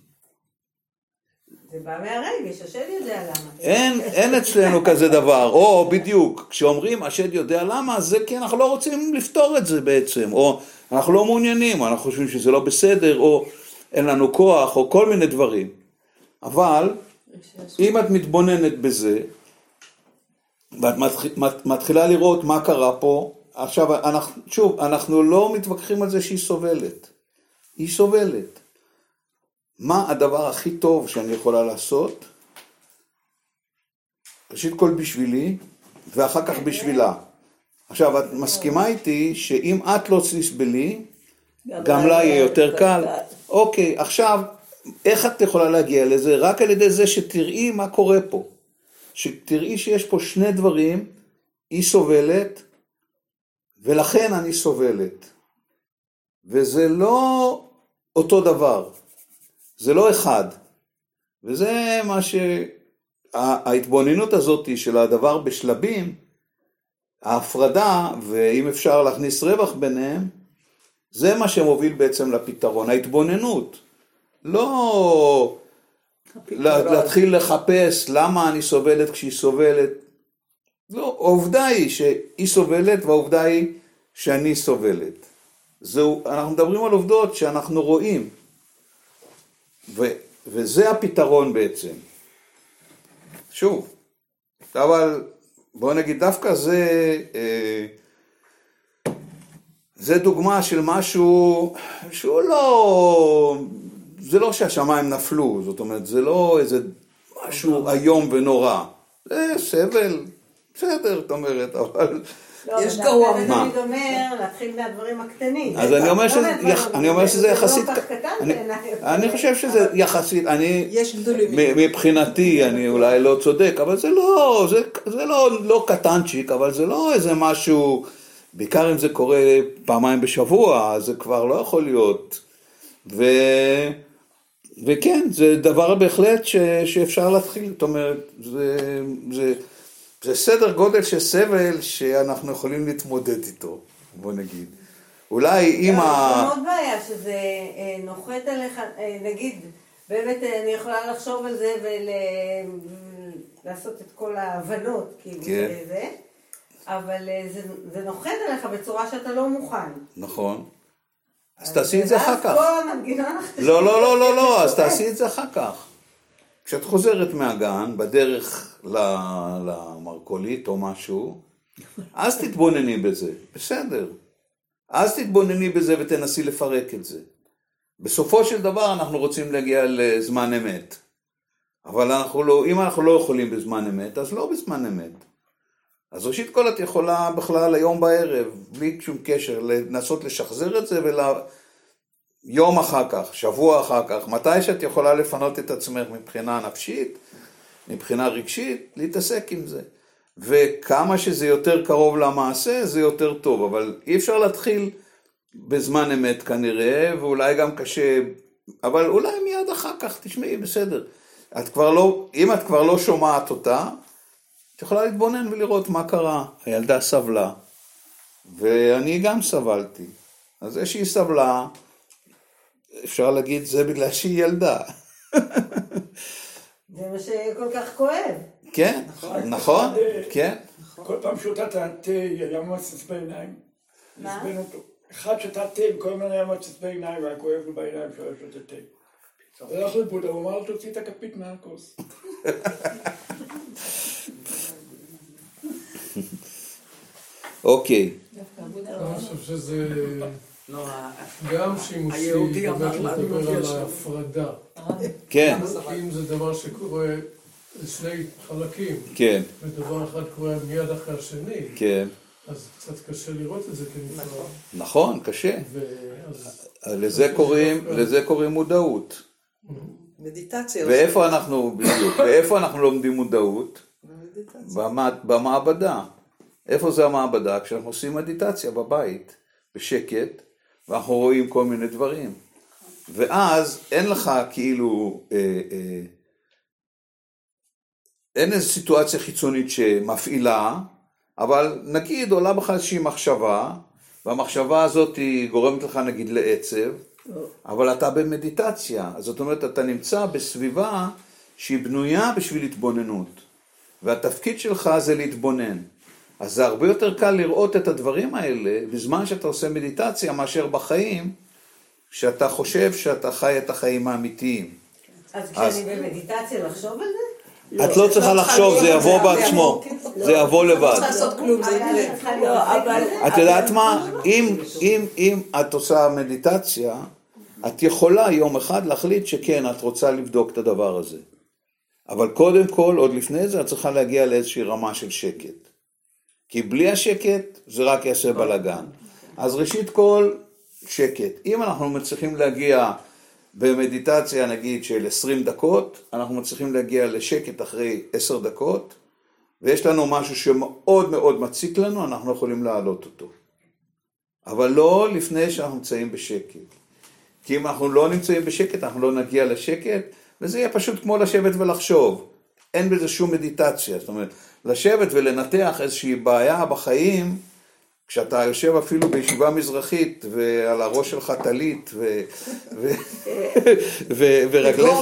השד יודע למה. אין, אין אצלנו כזה דבר, או בדיוק, כשאומרים השד יודע למה, זה כי אנחנו לא רוצים לפתור את זה בעצם, או אנחנו לא מעוניינים, או אנחנו חושבים שזה לא בסדר, או אין לנו כוח, או כל מיני דברים. אבל, אם את מתבוננת בזה, ואת מתח- מת- מתחילה לראות מה קרה פה, עכשיו, אנחנו, שוב, אנחנו לא מתווכחים על זה שהיא סובלת. היא סובלת. מה הדבר הכי טוב שאני יכולה לעשות? ראשית כל בשבילי, ואחר כך בשבילה. עכשיו, את מסכימה איתי שאם את לא תסבלי, גם לה יהיה יותר קל. אוקיי, עכשיו, איך את יכולה להגיע לזה? רק על ידי זה שתראי מה קורה פה. שתראי שיש פה שני דברים, היא סובלת, ולכן אני סובלת. וזה לא אותו דבר, זה לא אחד. וזה מה ש... ההתבוננות הזאת של הדבר בשלבים, ההפרדה, ואם אפשר להכניס רווח ביניהם, זה מה שמוביל בעצם לפתרון, ההתבוננות. לא לה- להתחיל לחפש למה אני סובלת כשהיא סובלת. לא, העובדה היא שהיא סובלת והעובדה היא שאני סובלת. זהו, אנחנו מדברים על עובדות שאנחנו רואים. ו, וזה הפתרון בעצם. שוב, אבל בוא נגיד דווקא זה, אה, זה דוגמה של משהו שהוא לא, זה לא שהשמיים נפלו, זאת אומרת, זה לא איזה משהו איום ונורא. זה סבל, בסדר, זאת אומרת, אבל... לא, יש גרוע. אתה מה? תמיד אומר להתחיל מהדברים הקטנים. אז אני אומר לא שזה, יחסית, לא כל כך קטן אני- בעיניי. אני חושב שזה יחסית, אני, יש גדולים. מבחינתי אני אולי לא צודק, אבל זה לא, זה, זה לא, לא קטנצ'יק, אבל זה לא איזה משהו, בעיקר אם זה קורה פעמיים בשבוע, אז זה כבר לא יכול להיות. ו, וכן, זה דבר בהחלט ש, שאפשר להתחיל, זאת אומרת, זה, זה, זה סדר גודל של סבל שאנחנו יכולים להתמודד איתו, בוא נגיד. אולי אם ה... גם עוד בעיה שזה אה, נוחת עליך, אה, נגיד, באמת אה, אני יכולה לחשוב על זה ולעשות את כל ההבנות, כאילו, כן. זה, זה, אבל זה, זה נוחת עליך בצורה שאתה לא מוכן. נכון. אז תעשי את זה אחר כך. לא, לא, לא, לא, לא, אז תעשי את זה אחר כך. כשאת חוזרת מהגן, בדרך ל- למרכולית או משהו, אז תתבונני בזה, בסדר. אז תתבונני בזה ותנסי לפרק את זה. בסופו של דבר אנחנו רוצים להגיע לזמן אמת. אבל אנחנו לא, אם אנחנו לא יכולים בזמן אמת, אז לא בזמן אמת. אז ראשית כל את יכולה בכלל היום בערב, בלי שום קשר, לנסות לשחזר את זה ול... יום אחר כך, שבוע אחר כך, מתי שאת יכולה לפנות את עצמך מבחינה נפשית, מבחינה רגשית, להתעסק עם זה. וכמה שזה יותר קרוב למעשה, זה יותר טוב, אבל אי אפשר להתחיל בזמן אמת כנראה, ואולי גם קשה, אבל אולי מיד אחר כך, תשמעי, בסדר. את כבר לא, אם את כבר לא שומעת אותה, את יכולה להתבונן ולראות מה קרה. הילדה סבלה, ואני גם סבלתי. אז זה שהיא סבלה, אפשר להגיד זה בגלל שהיא ילדה. זה מה שכל כך כואב. כן, נכון, כן. כל פעם שותה את התה, היה מוצץ בעיניים. מה? אחד שתה תה, וכל הזמן היה מוצץ בעיניים, והיה כואב לו בעיניים שהוא היה שותה תה. הלך לבודה, הוא אמר לו, תוציא את הכפית מהכוס. אוקיי, אני חושב שזה גם שימושי, היהודי אמר באמת לדבר לא על. ההפרדה. כן, אם זה דבר שקורה לשני חלקים, כן, ודבר אחד קורה מיד אחרי השני, כן. אז קצת קשה לראות את זה כנפרד. נכון, קשה. ואז לזה קוראים, לזה קוראים מודעות. מדיטציה. ואיפה אנחנו, בדיוק, ואיפה אנחנו לומדים מודעות? במעבדה. איפה זה המעבדה? כשאנחנו עושים מדיטציה בבית, בשקט, ואנחנו רואים כל מיני דברים. ואז אין לך כאילו, אה, אה, אין איזו סיטואציה חיצונית שמפעילה, אבל נגיד עולה בך איזושהי מחשבה, והמחשבה הזאת היא גורמת לך נגיד לעצב, אבל אתה במדיטציה, זאת אומרת אתה נמצא בסביבה שהיא בנויה בשביל התבוננות, והתפקיד שלך זה להתבונן. אז זה הרבה יותר קל לראות את הדברים האלה בזמן שאתה עושה מדיטציה מאשר בחיים, שאתה חושב שאתה חי את החיים האמיתיים. אז כשאני במדיטציה לחשוב על זה? את לא צריכה לחשוב, זה יבוא בעצמו, זה יבוא לא לבד. זה לא, אבל... בזה? את יודעת מה? אם, אם, אם את עושה מדיטציה, את יכולה יום אחד להחליט שכן, את רוצה לבדוק את הדבר הזה. אבל קודם כל, עוד לפני זה, את צריכה להגיע לאיזושהי רמה של שקט. כי בלי השקט, זה רק יעשה בלאגן. אז ראשית כל, שקט. אם אנחנו מצליחים להגיע במדיטציה, נגיד, של 20 דקות, אנחנו מצליחים להגיע לשקט אחרי 10 דקות, ויש לנו משהו שמאוד מאוד מציק לנו, אנחנו יכולים להעלות אותו. אבל לא לפני שאנחנו נמצאים בשקט. כי אם אנחנו לא נמצאים בשקט, אנחנו לא נגיע לשקט, וזה יהיה פשוט כמו לשבת ולחשוב. אין בזה שום מדיטציה. זאת אומרת, לשבת ולנתח איזושהי בעיה בחיים, כשאתה יושב אפילו בישיבה מזרחית ועל הראש שלך טלית ורגליך,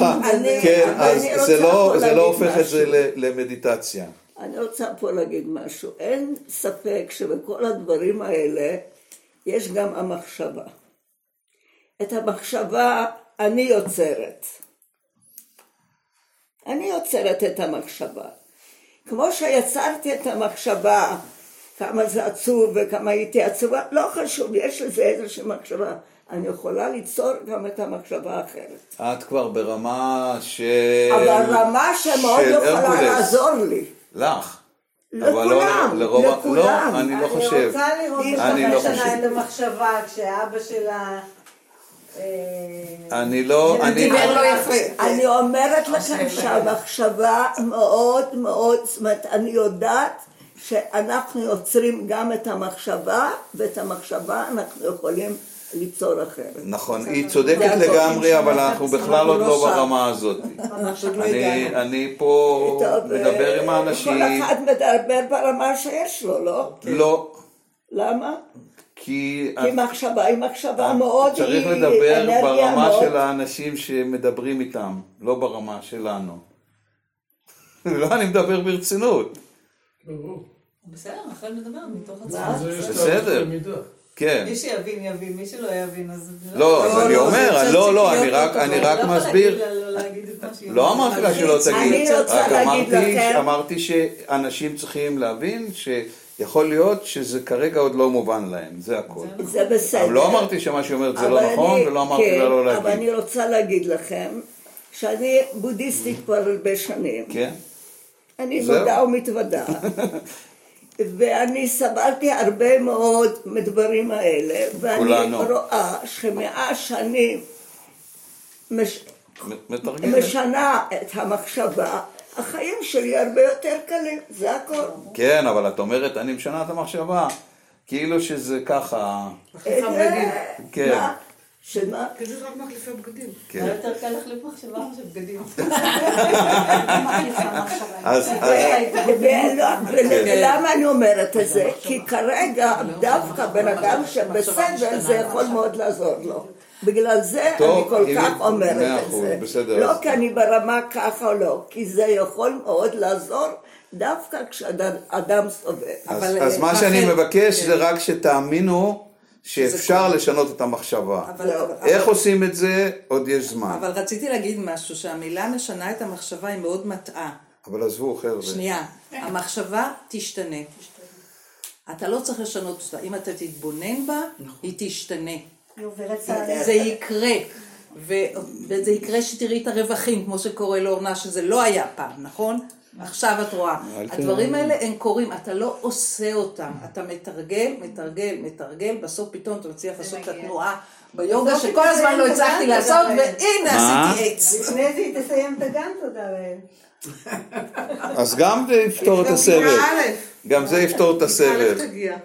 כן, אז זה לא- לא הופך את זה למדיטציה. אני רוצה פה להגיד משהו. אין ספק שבכל הדברים האלה יש גם המחשבה. את המחשבה אני יוצרת. אני יוצרת את המחשבה. כמו שיצרתי את המחשבה, כמה זה עצוב וכמה הייתי עצובה, לא חשוב, יש לזה איזושהי מחשבה. אני יכולה ליצור גם את המחשבה האחרת. את כבר ברמה של... אבל רמה שמאוד של יכולה הרקולס. לעזור לי. לך. לכולם, אבל לא לרוב- לכולם. לא, אני לא חושב. אני רוצה לראות אני לא בחצי שנה. את המחשבה כשאבא שלה... אה, אני לא, אני... לא יפה. אני אומרת לכם שהמחשבה מאוד מאוד, זאת אומרת, אני יודעת שאנחנו יוצרים גם את המחשבה, ואת המחשבה אנחנו יכולים ליצור אחרת. נכון, היא צודקת. לגמרי, אבל אנחנו בכלל עוד לא לא. ברמה הזאת. לא אני- פה מדבר אה, עם האנשים. כל אחד מדבר ברמה שיש לו, לא? לא, למה? כי כי מחשבה היא מחשבה מאוד, צריך היא לדבר אנרגיה ברמה מאוד- של האנשים שמדברים איתם, לא ברמה שלנו. לא, אני מדבר ברצינות. בסדר, רחל מדבר מתוך זה עצמה. יש בסדר. כן. מי שיבין יבין, מי שלא יבין אז... לא, אז אני אומר, זה לא, לא, אני רק- לא. רק לא מסביר. לא את לא. אמרתי לה שלא תגיד, אני רוצה רק להגיד אמרתי, לכם- אמרתי שאנשים צריכים להבין שיכול להיות שזה כרגע עוד לא מובן להם, זה הכל. זה בסדר. אבל לא אמרתי שמה שהיא אומרת זה אבל לא נכון, אני- ולא אמרתי כן, לה לא אבל להגיד. אני רוצה להגיד לכם שאני בודהיסטית כבר הרבה שנים. כן? אני. מודה ומתוודה. ואני סבלתי הרבה מאוד מדברים האלה, ואני כולנו. רואה שמאה שנים מש... משנה את המחשבה, החיים שלי הרבה יותר קלים, זה הכל. כן, אבל את אומרת, אני משנה את המחשבה. כאילו שזה ככה. כן. מה? שמה? פשוט רק מחליפי בגדים. כן. יותר קל להחליף מחשבה מאשר בגדים. אז- ולמה אני אומרת את זה? כי כרגע דווקא בן אדם שבסבל זה יכול מאוד לעזור לו. בגלל זה טוב, אני כל כך מאה אומרת את זה. בסדר, לא אז- כי אני ברמה ככה או לא, כי זה יכול מאוד לעזור דווקא כשאדם סובל. אז אז מה שאני מבקש זה רק שתאמינו שאפשר. לשנות את המחשבה. אבל- איך אבל- עושים את זה? עוד יש זמן. אבל רציתי להגיד משהו, שהמילה משנה את המחשבה היא מאוד מטעה. אבל עזבו, חבר'ה. שנייה, המחשבה תשתנה. אתה לא צריך לשנות אותה. אם אתה תתבונן בה, היא תשתנה. זה יקרה. וזה יקרה שתראי את הרווחים, כמו שקורה לאורנה, שזה לא היה פעם, נכון? עכשיו את רואה. הדברים האלה הם קורים, אתה לא עושה אותם. אתה מתרגל, מתרגל, מתרגל, בסוף פתאום אתה מצליח לעשות את התנועה ביוגה, שכל הזמן לא הצלחתי לעשות, והנה? עשיתי עץ. לפני זה היא תסיים את הגן, תודה לאל. אז גם זה יפתור את הסבל. גם זה יפתור את הסבל.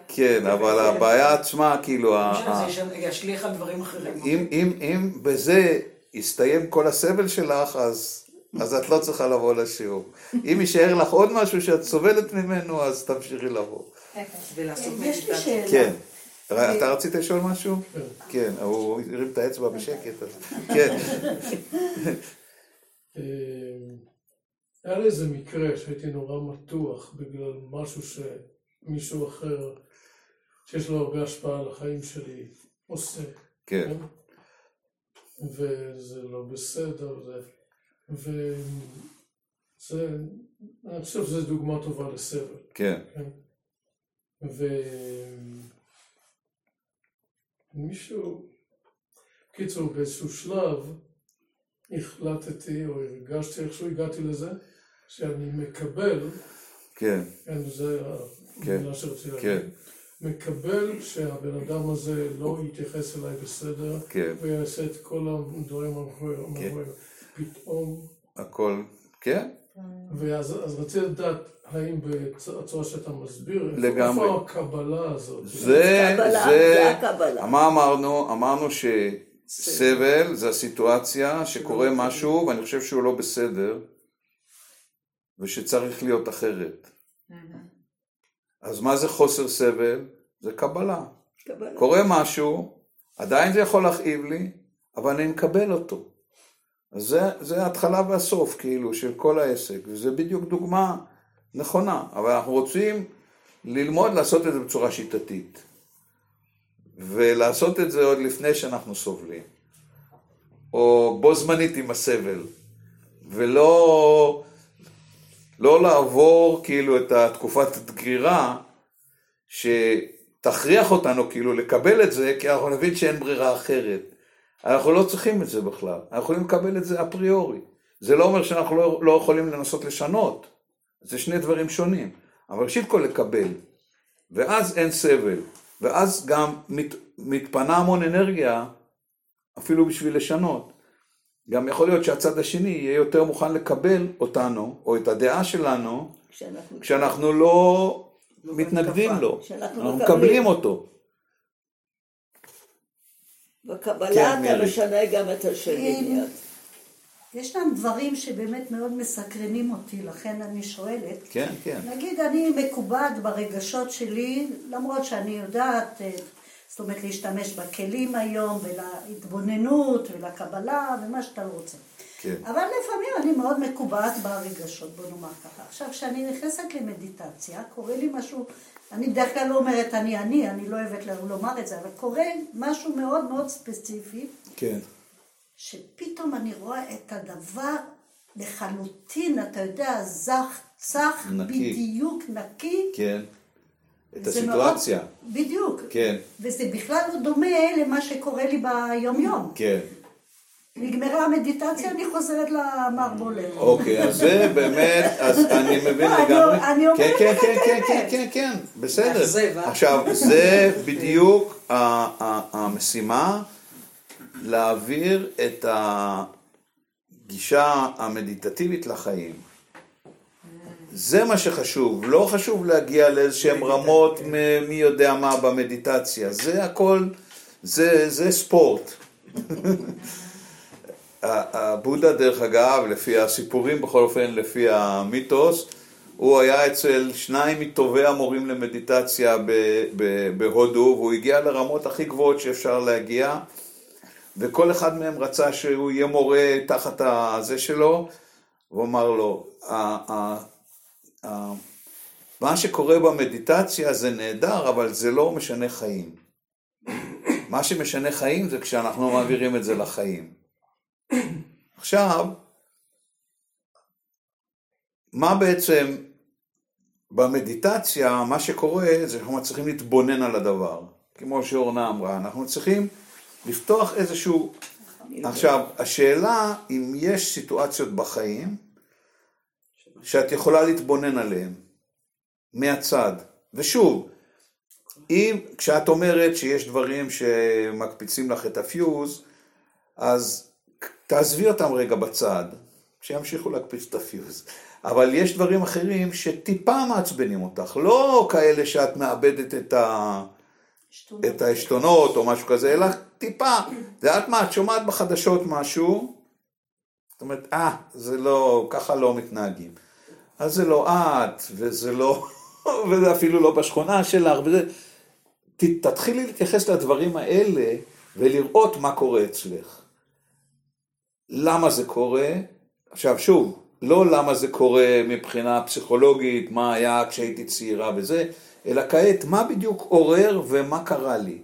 כן, אבל הבעיה עצמה, כאילו, זה ישליך על דברים אחרים. אם, אם, אם בזה יסתיים כל הסבל שלך, אז, אז את לא צריכה לבוא לשיעור. אם יישאר לך עוד משהו שאת סובלת ממנו, אז תמשיכי לבוא. יש לי שאלה. כן. ר- אתה רצית לשאול משהו? כן, הוא הרים את האצבע בשקט. אז- כן. היה לי איזה מקרה שהייתי נורא מתוח בגלל משהו שמישהו אחר, שיש לו הרבה השפעה על החיים שלי, עושה. כן. וזה לא בסדר, זה... וזה... אני חושב שזו דוגמה טובה לסבל. כן. ומישהו, בקיצור, באיזשהו שלב, החלטתי או הרגשתי איכשהו הגעתי לזה, שאני מקבל, כן, כן, זה כן, המילה שרציתי כן. להגיד, מקבל שהבן אדם הזה לא יתייחס אליי בסדר, כן. ויעשה את כל הדברים המאחורי, פתאום, הכל, כן, ואז אז רציתי לדעת האם בצורה שאתה מסביר, לגמרי. איפה הקבלה הזאת? זה, קבלה, זה, זה הקבלה. מה אמרנו? אמרנו שסבל זה הסיטואציה שקורה משהו ואני חושב שהוא לא בסדר ושצריך להיות אחרת. אז מה זה חוסר סבל? זה קבלה. קבלה. קורה משהו, עדיין זה יכול להכאיב לי, אבל אני מקבל אותו. אז זה, זה ההתחלה והסוף, כאילו, של כל העסק, וזה בדיוק דוגמה נכונה, אבל אנחנו רוצים ללמוד לעשות את זה בצורה שיטתית, ולעשות את זה עוד לפני שאנחנו סובלים, או בו זמנית עם הסבל, ולא לא לעבור כאילו את התקופת הדגירה, שתכריח אותנו כאילו לקבל את זה, כי אנחנו נבין שאין ברירה אחרת. אנחנו לא צריכים את זה בכלל, אנחנו יכולים לקבל את זה אפריורי. זה לא אומר שאנחנו לא, לא יכולים לנסות לשנות, זה שני דברים שונים. אבל ראשית כל לקבל, ואז אין סבל, ואז גם מת, מתפנה המון אנרגיה, אפילו בשביל לשנות. גם יכול להיות שהצד השני יהיה יותר מוכן לקבל אותנו, או את הדעה שלנו, כשאנחנו- כשאנחנו לא מתנגדים לו, אנחנו מקבלים. מקבלים אותו. בקבלה כן, אתה מירי. משנה גם את השני כן. מיד. ישנם דברים שבאמת מאוד מסקרנים אותי, לכן אני שואלת. כן, כן. נגיד אני מקובעת ברגשות שלי, למרות שאני יודעת, אה, זאת אומרת להשתמש בכלים היום, ולהתבוננות, ולקבלה, ומה שאתה רוצה. כן. אבל לפעמים אני מאוד מקובעת ברגשות, בוא נאמר ככה. עכשיו, כשאני נכנסת למדיטציה, קורה לי משהו, אני בדרך כלל לא אומרת אני אני, אני לא אוהבת לומר את זה, אבל קורה משהו מאוד מאוד ספציפי, כן. שפתאום אני רואה את הדבר לחלוטין, אתה יודע, זך, צח, נקי. בדיוק נקי. כן. את הסיטואציה. מאוד, בדיוק. כן, וזה בכלל לא דומה למה שקורה לי ביום-יום. כן. נגמרה המדיטציה, אני חוזרת למערבולת. אוקיי, אז זה באמת, אז אני מבין לא, אני- לגמרי. אני אומרת כן, כן, לך כן, את כן, האמת. כן, כן, כן, בסדר. מאכזב, אה? עכשיו, זה בדיוק המשימה, להעביר את הגישה המדיטטיבית לחיים. זה מה שחשוב, לא חשוב להגיע לאיזשהם רמות מ- מי יודע מה במדיטציה, זה הכל, זה, זה ספורט. הבודה דרך אגב, לפי הסיפורים בכל אופן, לפי המיתוס, הוא היה אצל שניים מטובי המורים למדיטציה בהודו, והוא הגיע לרמות הכי גבוהות שאפשר להגיע, וכל אחד מהם רצה שהוא יהיה מורה תחת הזה שלו, והוא אמר לו, "ה- ה- ה- מה שקורה במדיטציה זה נהדר, אבל זה לא משנה חיים. מה שמשנה חיים זה כשאנחנו מעבירים את זה לחיים. עכשיו, מה בעצם במדיטציה, מה שקורה זה שאנחנו צריכים להתבונן על הדבר. כמו שאורנה אמרה, אנחנו צריכים לפתוח איזשהו... עכשיו, השאלה אם יש סיטואציות בחיים שאת יכולה להתבונן עליהן מהצד. ושוב, אם, כשאת אומרת שיש דברים שמקפיצים לך את הפיוז, אז תעזבי אותם רגע בצד, שימשיכו להקפיץ את הפיוז. אבל יש דברים אחרים שטיפה מעצבנים אותך, לא כאלה שאת מאבדת את, ה... את העשתונות או משהו כזה, אלא טיפה. זה יודעת מה, את שומעת בחדשות משהו, זאת אומרת, אה, זה לא, ככה לא מתנהגים. אז זה לא את, וזה לא, וזה אפילו לא בשכונה שלך, וזה... תתחילי להתייחס לדברים האלה ולראות מה קורה אצלך. למה זה קורה? עכשיו שוב, לא למה זה קורה מבחינה פסיכולוגית, מה היה כשהייתי צעירה וזה, אלא כעת מה בדיוק עורר ומה קרה לי.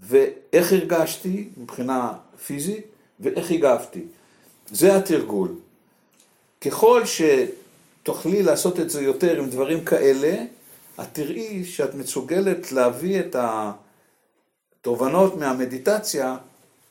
ואיך הרגשתי מבחינה פיזית ואיך הגבתי. זה התרגול. ככל שתוכלי לעשות את זה יותר עם דברים כאלה, את תראי שאת מסוגלת להביא את התובנות מהמדיטציה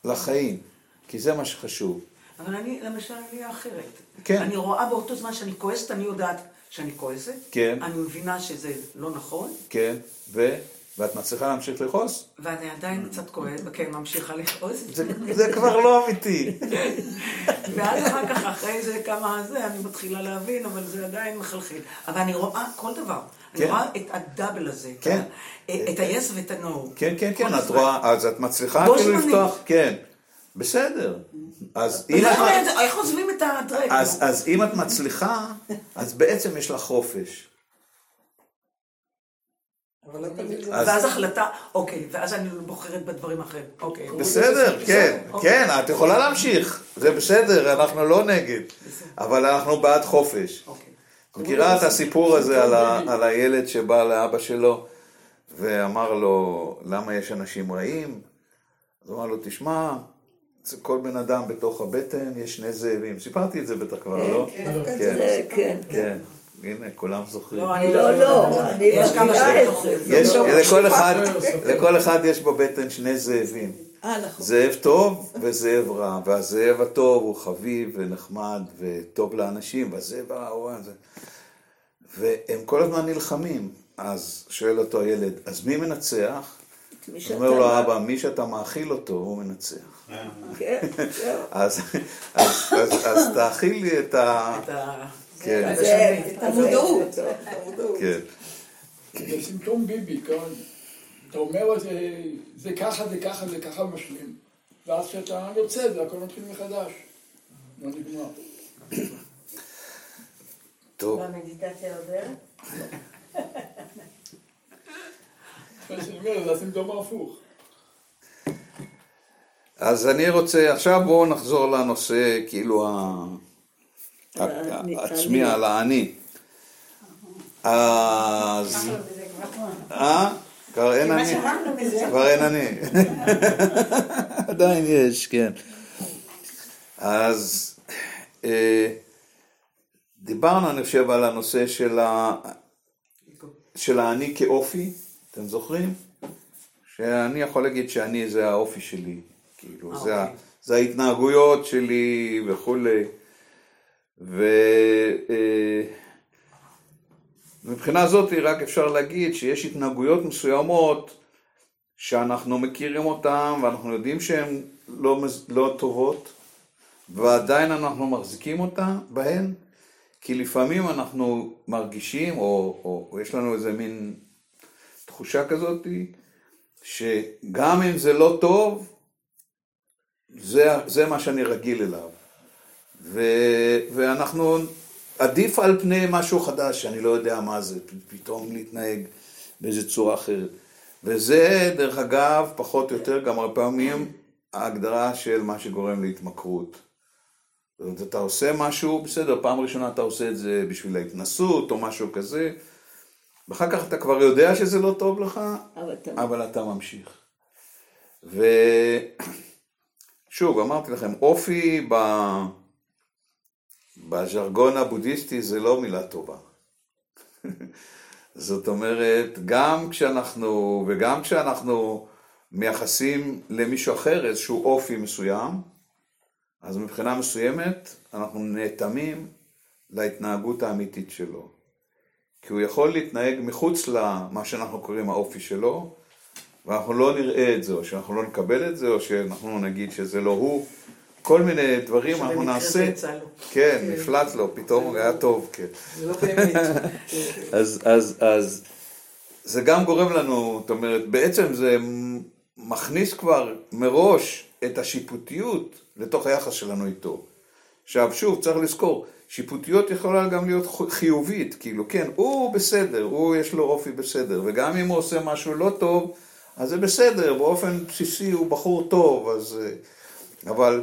לחיים, כי זה מה שחשוב. אבל אני, למשל, אני אחרת. כן. אני רואה באותו זמן שאני כועסת, אני יודעת שאני כועסת. כן. אני מבינה שזה לא נכון, כן, ו... ואת מצליחה להמשיך לכעוס? ואני עדיין קצת כועסת, וכן, ממשיכה לכעוס. זה, זה כבר לא אמיתי. ואז אחר כך, אחרי זה כמה זה, אני מתחילה להבין, אבל זה עדיין מחלחל. אבל אני רואה כל דבר. אני כן. רואה את הדאבל הזה. כן. את ה-yes ואת ה-no. כן, כן, כן, את. רואה, אז את מצליחה כאילו. לפתוח, כן, בסדר. אז אם את... איך עוזבים את? אז, אז אם את מצליחה, אז בעצם יש לך חופש. אז- ואז החלטה, אוקיי, ואז אני בוחרת בדברים אחרים. אוקיי. בסדר, כן, אוקיי. כן, את יכולה להמשיך, זה בסדר, אנחנו לא נגד, אבל אנחנו בעד חופש. אוקיי. מכירה את הסיפור הזה על ה- על הילד שבא לאבא שלו ואמר לו, למה יש אנשים רעים? אז הוא אמר לו, תשמע, כל בן אדם בתוך הבטן יש שני זאבים. סיפרתי את זה בטח כבר, לא? זה, כן. כן, הנה, כולם זוכרים. לא, אני לא, לא, אני יש כמה לא, לכל אחד, לכל אחד יש בבטן שני זאבים. אה, נכון. זאב טוב וזאב רע, והזאב הטוב הוא חביב ונחמד וטוב לאנשים, והזאב הרע הוא זה. והם כל הזמן נלחמים. אז שואל אותו הילד, אז מי מנצח? אומר לו. האבא, מי שאתה מאכיל אותו, הוא מנצח. כן, אז, אז, אז תאכיל לי את ה... ה- כן, זה- המודעות. כן. זה סימפטום ביבי, כן? אתה אומר, זה, זה ככה, זה ככה, זה ככה משלים. ואז כשאתה יוצא, זה הכל מתחיל מחדש. לא נגמר. טוב, והמדיטציה ההפוך. אז אני רוצה, עכשיו בואו נחזור לנושא, כאילו, ה- האני. על האני. אז... אה? כבר אין אני. כבר אין אני. עדיין יש, כן. אז אה, דיברנו, אני חושב, על הנושא של ה- של האני כאופי, אתם זוכרים? שאני יכול להגיד שאני זה האופי שלי, כאילו, זה, אוקיי. זה ההתנהגויות שלי וכולי. ומבחינה זאת רק אפשר להגיד שיש התנהגויות מסוימות שאנחנו מכירים אותן ואנחנו יודעים שהן לא, לא טובות ועדיין אנחנו מחזיקים אותן בהן כי לפעמים אנחנו מרגישים או, או, או יש לנו איזה מין תחושה כזאת שגם אם זה לא טוב זה, זה מה שאני רגיל אליו ו, ואנחנו, עדיף על פני משהו חדש, שאני לא יודע מה זה, פתאום להתנהג באיזו צורה אחרת. וזה, דרך אגב, פחות או יותר, גם הרבה פעמים ההגדרה של מה שגורם להתמכרות. זאת אומרת, אתה עושה משהו, בסדר, פעם ראשונה אתה עושה את זה בשביל ההתנסות או משהו כזה, ואחר כך אתה כבר יודע שזה לא טוב לך, אבל אתה... אבל אתה ממשיך. ושוב, אמרתי לכם, אופי ב... בז'רגון הבודהיסטי זה לא מילה טובה. זאת אומרת, גם כשאנחנו, וגם כשאנחנו מייחסים למישהו אחר איזשהו אופי מסוים, אז מבחינה מסוימת אנחנו נאטמים להתנהגות האמיתית שלו. כי הוא יכול להתנהג מחוץ למה שאנחנו קוראים האופי שלו, ואנחנו לא נראה את זה, או שאנחנו לא נקבל את זה, או שאנחנו נגיד שזה לא הוא. כל מיני דברים אנחנו נעשה. לו. כן, נפלט לו, פתאום הוא היה טוב, כן. זה לא באמת. אז, אז, אז זה גם גורם לנו, זאת אומרת, בעצם זה מכניס כבר מראש את השיפוטיות לתוך היחס שלנו איתו. עכשיו, שוב, צריך לזכור, שיפוטיות יכולה גם להיות חיובית, כאילו, כן, הוא בסדר, הוא יש לו אופי בסדר, וגם אם הוא עושה משהו לא טוב, אז זה בסדר, באופן בסיסי הוא בחור טוב, אז... אה, אבל...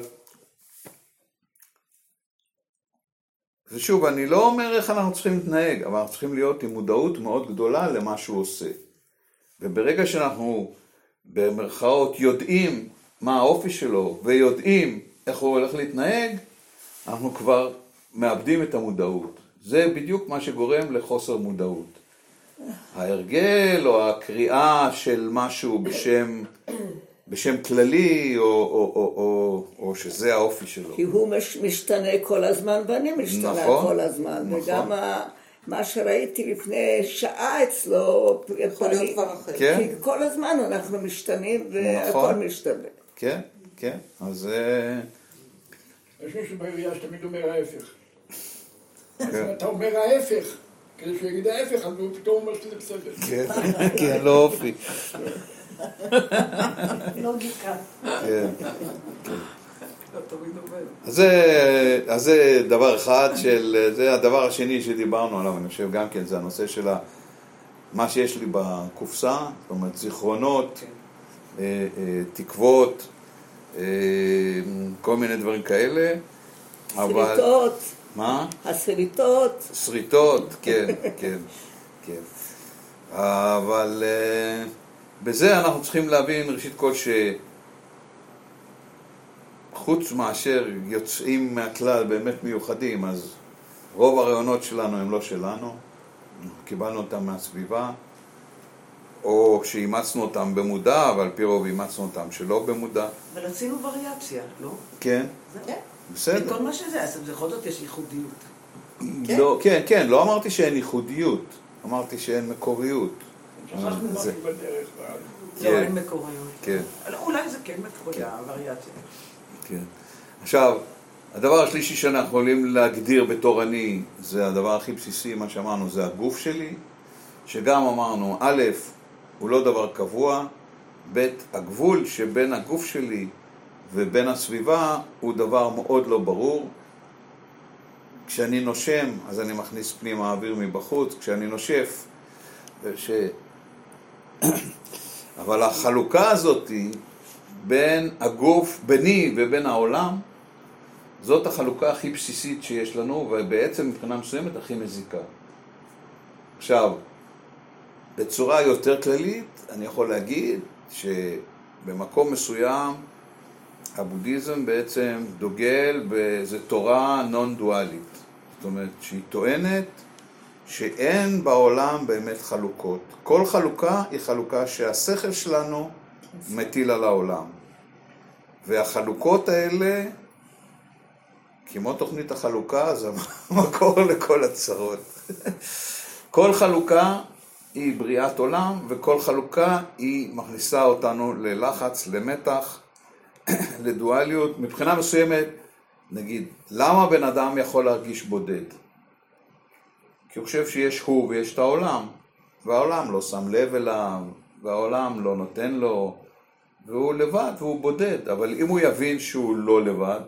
ושוב, אני לא אומר איך אנחנו צריכים להתנהג, אבל אנחנו צריכים להיות עם מודעות מאוד גדולה למה שהוא עושה. וברגע שאנחנו במרכאות יודעים מה האופי שלו ויודעים איך הוא הולך להתנהג, אנחנו כבר מאבדים את המודעות. זה בדיוק מה שגורם לחוסר מודעות. ההרגל או הקריאה של משהו בשם בשם כללי, או, או, או, או, או שזה האופי שלו. כי הוא מש, משתנה כל הזמן ואני משתנה נכון, כל הזמן. נכון. וגם ה, מה שראיתי לפני שעה אצלו, יכול להיות כבר אחר. כן. כי כל הזמן אנחנו משתנים והכל נכון. משתנה. כן, כן, אז... אה, יש מישהו בעירייה שתמיד אומר ההפך. כן. אתה אומר ההפך, כדי שהוא יגיד ההפך, אז הוא פתאום אומר שזה בסדר. כן, כן, לא אופי. לוגיקה. כן. לא. אז זה, דבר אחד של, זה הדבר השני שדיברנו עליו, אני חושב גם כן, זה הנושא של מה שיש לי בקופסה, זאת אומרת זיכרונות, אה, אה, תקוות, אה, כל מיני דברים כאלה, אבל... שריטות, מה? השריטות, שריטות, כן, כן, כן. אבל בזה אנחנו צריכים להבין, ראשית כל, שחוץ מאשר יוצאים מהכלל באמת מיוחדים, אז רוב הרעיונות שלנו הם לא שלנו, קיבלנו אותם מהסביבה, או שאימצנו אותם במודע, אבל פי רוב אימצנו אותם שלא במודע. אבל עשינו וריאציה, לא? כן, זה- בסדר. מכל מה שזה, אז בכל זאת יש ייחודיות. לא, כן, כן, לא אמרתי שאין ייחודיות, אמרתי שאין מקוריות. שכחנו זה- משהו בדרך. ואז- לא, כן. אין מקוריות. כן, אולי זה כן מקוריות, הווריאציה. כן. עכשיו, הדבר השלישי שאנחנו יכולים להגדיר בתור אני, זה הדבר הכי בסיסי, מה שאמרנו, זה הגוף שלי, שגם אמרנו, א', הוא לא דבר קבוע, ב', הגבול שבין הגוף שלי ובין הסביבה הוא דבר מאוד לא ברור. כשאני נושם, אז אני מכניס פנימה אוויר מבחוץ, כשאני נושף, ש... אבל החלוקה הזאת בין הגוף, ביני ובין העולם, זאת החלוקה הכי בסיסית שיש לנו, ובעצם מבחינה מסוימת הכי מזיקה. עכשיו, בצורה יותר כללית, אני יכול להגיד שבמקום מסוים הבודהיזם בעצם דוגל באיזו תורה נון דואלית. זאת אומרת, שהיא טוענת שאין בעולם באמת חלוקות. כל חלוקה היא חלוקה שהשכל שלנו מטיל על העולם. והחלוקות האלה, כמו תוכנית החלוקה, זה המקור לכל הצרות. כל חלוקה היא בריאת עולם, וכל חלוקה היא מכניסה אותנו ללחץ, למתח, לדואליות. מבחינה מסוימת, נגיד, למה בן אדם יכול להרגיש בודד? כי הוא חושב שיש הוא ויש את העולם, והעולם לא שם לב אליו, והעולם לא נותן לו, והוא לבד והוא בודד, אבל אם הוא יבין שהוא לא לבד,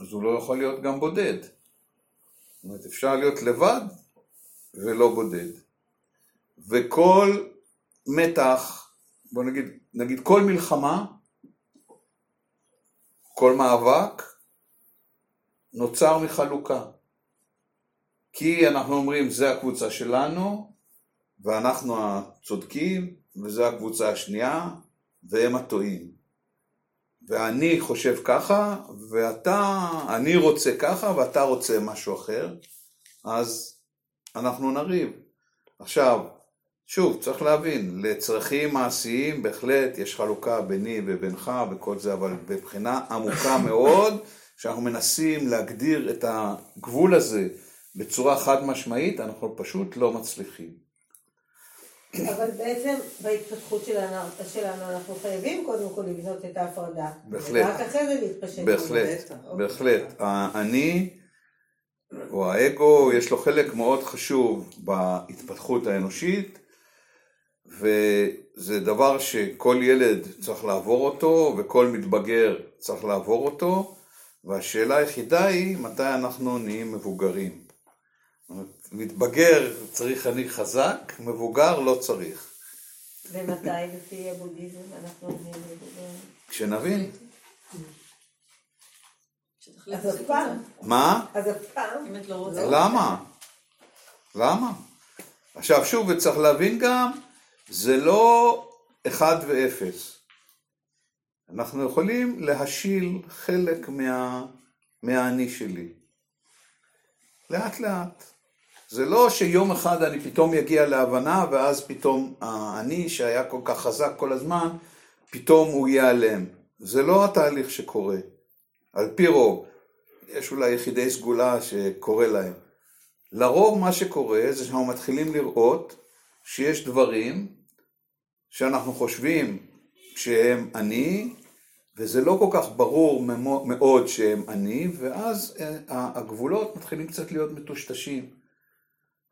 אז הוא לא יכול להיות גם בודד. זאת אומרת, אפשר להיות לבד ולא בודד. וכל מתח, בוא נגיד, נגיד כל מלחמה, כל מאבק, נוצר מחלוקה. כי אנחנו אומרים, זה הקבוצה שלנו, ואנחנו הצודקים, וזו הקבוצה השנייה, והם הטועים. ואני חושב ככה, ואתה, אני רוצה ככה, ואתה רוצה משהו אחר, אז אנחנו נריב. עכשיו, שוב, צריך להבין, לצרכים מעשיים בהחלט יש חלוקה ביני ובינך וכל זה, אבל בבחינה עמוקה מאוד, כשאנחנו מנסים להגדיר את הגבול הזה בצורה חד משמעית, אנחנו פשוט לא מצליחים. אבל בעצם בהתפתחות שלנו, שלנו אנחנו חייבים קודם כל לבנות את ההפרדה. בהחלט. ורק אחרי זה להתפשט. בהחלט, אוקיי. בהחלט. האני, או האגו, יש לו חלק מאוד חשוב בהתפתחות האנושית, וזה דבר שכל ילד צריך לעבור אותו, וכל מתבגר צריך לעבור אותו, והשאלה היחידה היא מתי אנחנו נהיים מבוגרים. מתבגר צריך אני חזק, מבוגר לא צריך. ומתי לפי הבודהיזם אנחנו נהיה מבוגרים? כשנבין. אז אף פעם. מה? אז אף פעם. לא רוצה. למה? למה? עכשיו שוב, וצריך להבין גם, זה לא אחד ואפס. אנחנו יכולים להשיל חלק מה, מהאני שלי. לאט לאט. זה לא שיום אחד אני פתאום אגיע להבנה ואז פתאום האני שהיה כל כך חזק כל הזמן, פתאום הוא ייעלם. זה לא התהליך שקורה. על פי רוב, יש אולי יחידי סגולה שקורה להם. לרוב מה שקורה זה שאנחנו מתחילים לראות שיש דברים שאנחנו חושבים שהם אני, וזה לא כל כך ברור מאוד שהם אני, ואז אה, הגבולות מתחילים קצת להיות מטושטשים.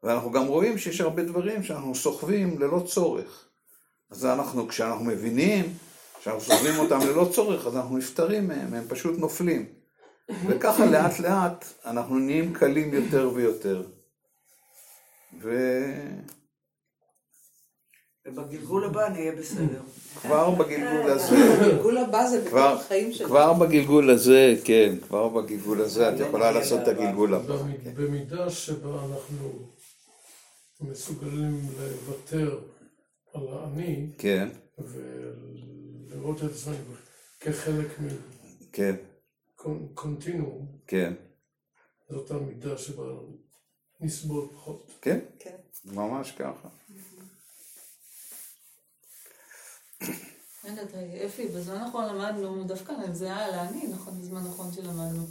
ואנחנו גם רואים שיש הרבה דברים שאנחנו סוחבים ללא צורך. אז אנחנו, כשאנחנו מבינים שאנחנו סוחבים אותם ללא צורך, אז אנחנו נפטרים מהם, הם פשוט נופלים. וככה לאט לאט אנחנו נהיים קלים יותר ויותר. ובגלגול הבא נהיה בסדר. וכבר בגלגול הזה, הגלגול הבא זה כבר, החיים שלנו. כבר בגלגול הזה, כן, כבר בגלגול הזה את יכולה לעשות את הגלגול הבא. במ- במידה שבה אנחנו מסוגלים לוותר על האני כן, ולראות את עצמנו כחלק כן, מקונטינום, כן, זאת המידה שבה נסבול פחות. כן, כן. ממש ככה. רגע, תראי, אפי, בזמן האחרון למדנו, דווקא זה היה על האני, נכון, בזמן האחרון שלמדנו.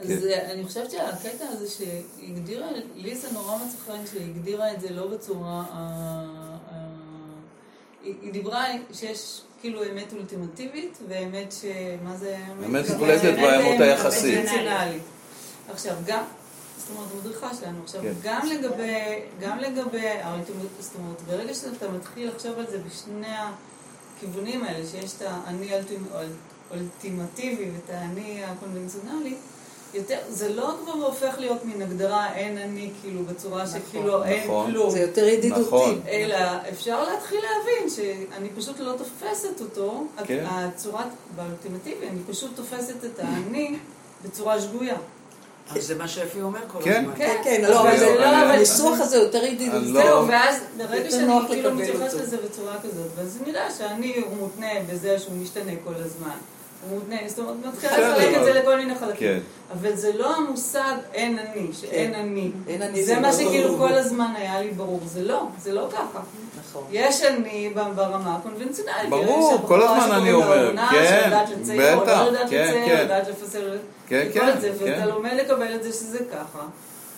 אז כן. אה, אני חושבת שהקטע הזה שהיא הגדירה, לי זה נורא מצא חן שהיא הגדירה את זה לא בצורה... היא דיברה שיש כאילו אמת אולטימטיבית, ואמת ש... מה זה? אמת מוחלטת והאמת היחסית. עכשיו, גם, זאת אומרת, המדריכה שלנו, עכשיו, כן. גם לגבי, גם לגבי זאת אומרת, ברגע שאתה מתחיל לחשוב על זה בשני הכיוונים האלה, שיש את האני האולטימ- האולטימטיבי ואת האני הקונבנציונלי, יותר, זה לא כבר הופך להיות מין הגדרה אין אני, כאילו, בצורה שכאילו אין נכון. כלום. זה יותר ידידותי. נכון. אלא אפשר להתחיל להבין שאני פשוט לא תופסת אותו, כן. הצורת, באולטימטיבי, אני פשוט תופסת את האני בצורה שגויה. אז זה מה שאפי אומר כל כן. הזמן. כן, כן, אז לא, אבל זהו, זה- אני- אבל הניסוח הזה יותר ידידותי. לא- זהו, ואז ברגע שאני כאילו מתייחסת. לזה בצורה כזאת, ואז נראה שאני מותנה בזה שהוא משתנה כל הזמן. מותנה, זאת אומרת, מתחילה לחלק את זה לכל מיני חלקים. כן. אבל זה לא המושג אין אני, שאין כן. אני. אין אני זה מה ברור. שכאילו כל הזמן היה לי ברור. זה לא, זה לא ככה. נכון. יש אני ברמה הקונבנציונלית. ברור, כל הזמן אני אומר, כן, בטח, לא יודעת כן, כן. יודעת לפסל, כן, כן, ואתה כן. לומד לקבל את זה שזה ככה.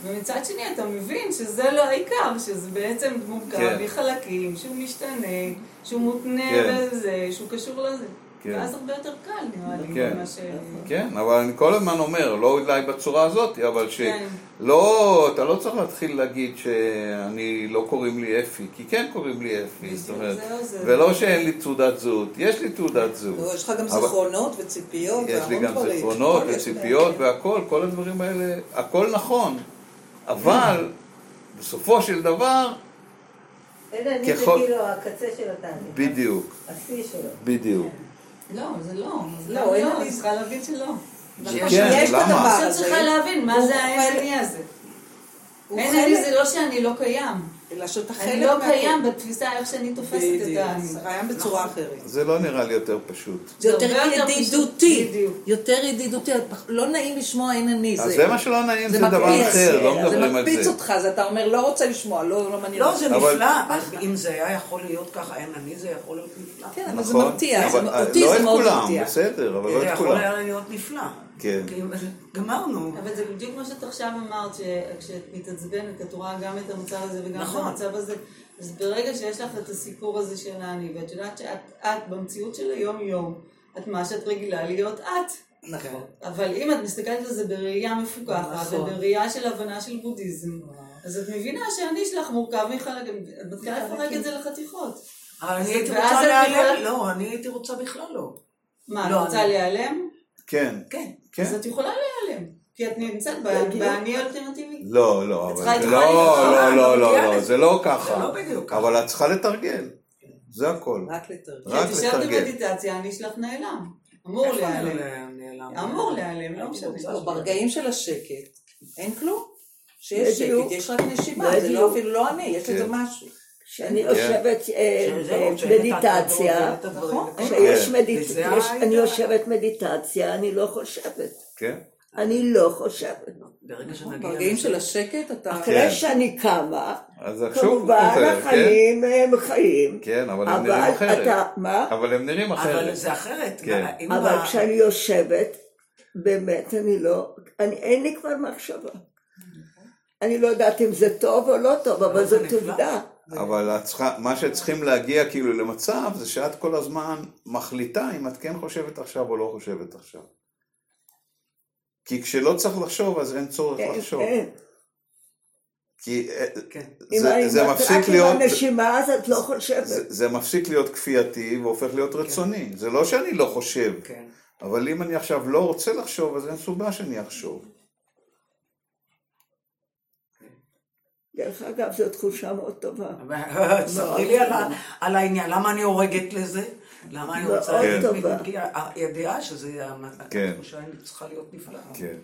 ומצד שני אתה מבין שזה לא העיקר, שזה בעצם מורכב כן. מחלקים, שהוא משתנה, שהוא מותנה כן. בזה, שהוא קשור לזה. כן. ואז הרבה יותר קל נראה לי, כן. ממה ש... כן, אבל אני כל הזמן אומר, לא אולי בצורה הזאת, אבל כן. שלא, אתה לא צריך להתחיל להגיד שאני לא קוראים לי אפי, כי כן קוראים לי אפי, זאת אומרת, זהו, זה- ולא שאין לי תעודת זהות, יש לי תעודת זהות. לא, יש לך גם אבל- זיכרונות וציפיות יש לי גם. זיכרונות וציפיות. והכל, כל הדברים האלה, הכל נכון, אבל בסופו של דבר, אין אני זה ככל- כאילו הקצה של התהליך. בדיוק, השיא שלו. בדיוק. לא, זה לא. זה לא, אין לא, לי- אני צריכה להבין שלא. כן, יש את למה? הדבר הזה. צריכה להבין מה זה אני הזה. אין אני זה לא שאני לא קיים. אלא שאתה חלק אני לא קיים בתפיסה איך שאני תופסת את. זה קיים בצורה אחרת. זה לא נראה לי יותר פשוט. זה יותר ידידותי. יותר ידידותי. לא נעים לשמוע אין אני. אז זה מה שלא נעים, זה דבר מקפיץ. אחר, לא זה מדברים על מקפיץ זה. אותך, אז אתה אומר, לא רוצה לשמוע, לא לא מעניין. לא, אותי." זה נפלא. אם זה היה יכול להיות ככה, אין אני, זה יכול להיות נפלא. כן, אבל זה נכון? מרתיע. זה- אותי לא זה את מאוד כולם, מרתיע. בסדר, אבל זה לא את יכול כולם. היה להיות נפלא. כן. גמרנו. אבל זה בדיוק מה שאת עכשיו אמרת, שכשאת מתעצבנת, את רואה גם את המצב הזה וגם את נכון. המצב הזה. אז ברגע שיש לך את הסיפור הזה של האני, ואת יודעת שאת את במציאות של היום-יום, את מה שאת רגילה להיות את. נכון. אבל אם את מסתכלת על זה בראייה מפוקחת, נכון. ובראייה של הבנה של בודהיזם, אז את מבינה שהאני שלך מורכב מחלק, את מתחילה לפרק את זה לחתיכות. אבל אני הייתי רוצה את להיעלם. לא, אני הייתי רוצה בכלל לא. מה, את לא, רוצה אני- להיעלם? כן, כן. כן. אז את יכולה להיעלם. כי את נמצאת. באני האולטימטיבי. לא, לא, אבל זה את לא, לא, לא, לא, לא. זה לא ככה. זה לא בדיוק ככה. אבל את צריכה לתרגל. זה הכל. רק לתרגל. רק לתרגל. במדיטציה, אני שלך נעלם. אמור להיעלם. אמור להיעלם, לא משנה. לא, ברגעים של השקט, אין כלום. שיש. שקט, יש רק נשימה, זה. לא אפילו לא אני, יש לזה כן. משהו. כשאני יושבת אה, ואין את הדברים. נכון. כשיש כן. אני יושבת מדיטציה, אני לא חושבת. כן? אני לא חושבת. ברגע שנגיע ברגעים של השקט אתה... אחרי שאני קמה, כמובן, כן? החיים הם חיים. כן, אבל הם נראים אבל אחרת. אתה, מה? אבל הם נראים אבל אחרת. זה אחרת. כן. אבל כשאני יושבת, באמת אני לא, אני, אין לי כבר מחשבה. אני לא יודעת אם זה טוב או לא טוב, אבל זה זאת. עובדה. אבל את צריכה, מה שצריכים להגיע כאילו למצב זה שאת כל הזמן מחליטה אם את כן חושבת עכשיו או לא חושבת עכשיו. כי כשלא צריך לחשוב אז אין צורך אין, לחשוב. אין. כי אה, אם זה, אם זה מפסיק להיות, הנשימה אז את לא חושבת. זה, זה מפסיק להיות כפייתי והופך להיות רצוני. זה לא שאני לא חושב, כן. אבל אם אני עכשיו לא רוצה לחשוב אז אין סיבה שאני אחשוב. דרך אגב, זו תחושה מאוד טובה. ספרי לי על העניין, למה אני הורגת לזה? למה אני מאוד רוצה כן. טובה. הידיעה שזה, כן. התחושה צריכה להיות נפלאה. כן.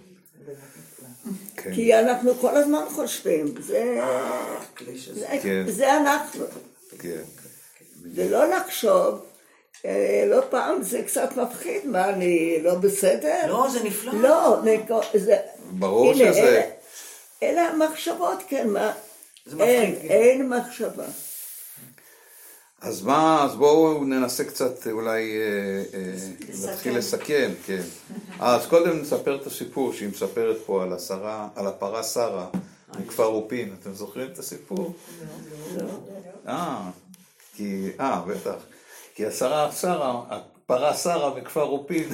כן. כי אנחנו כל הזמן חושבים, זה, זה, כן. זה אנחנו. כן. ולא לחשוב, אה, לא פעם זה קצת מפחיד, מה, אני לא בסדר? לא, זה נפלא. לא, זה... ברור הנה, שזה- אלה- אלה המחשבות, כן, מה? אין, כן. אין מחשבה. אז מה, אז בואו ננסה קצת אולי אה, אה, להתחיל לסכם, כן. אה, אז קודם נספר את הסיפור שהיא מספרת פה על השרה, על הפרה שרה מכפר רופין. אתם זוכרים את הסיפור? אה, כי, אה, בטח. כי השרה שרה, הפרה שרה מכפר רופין,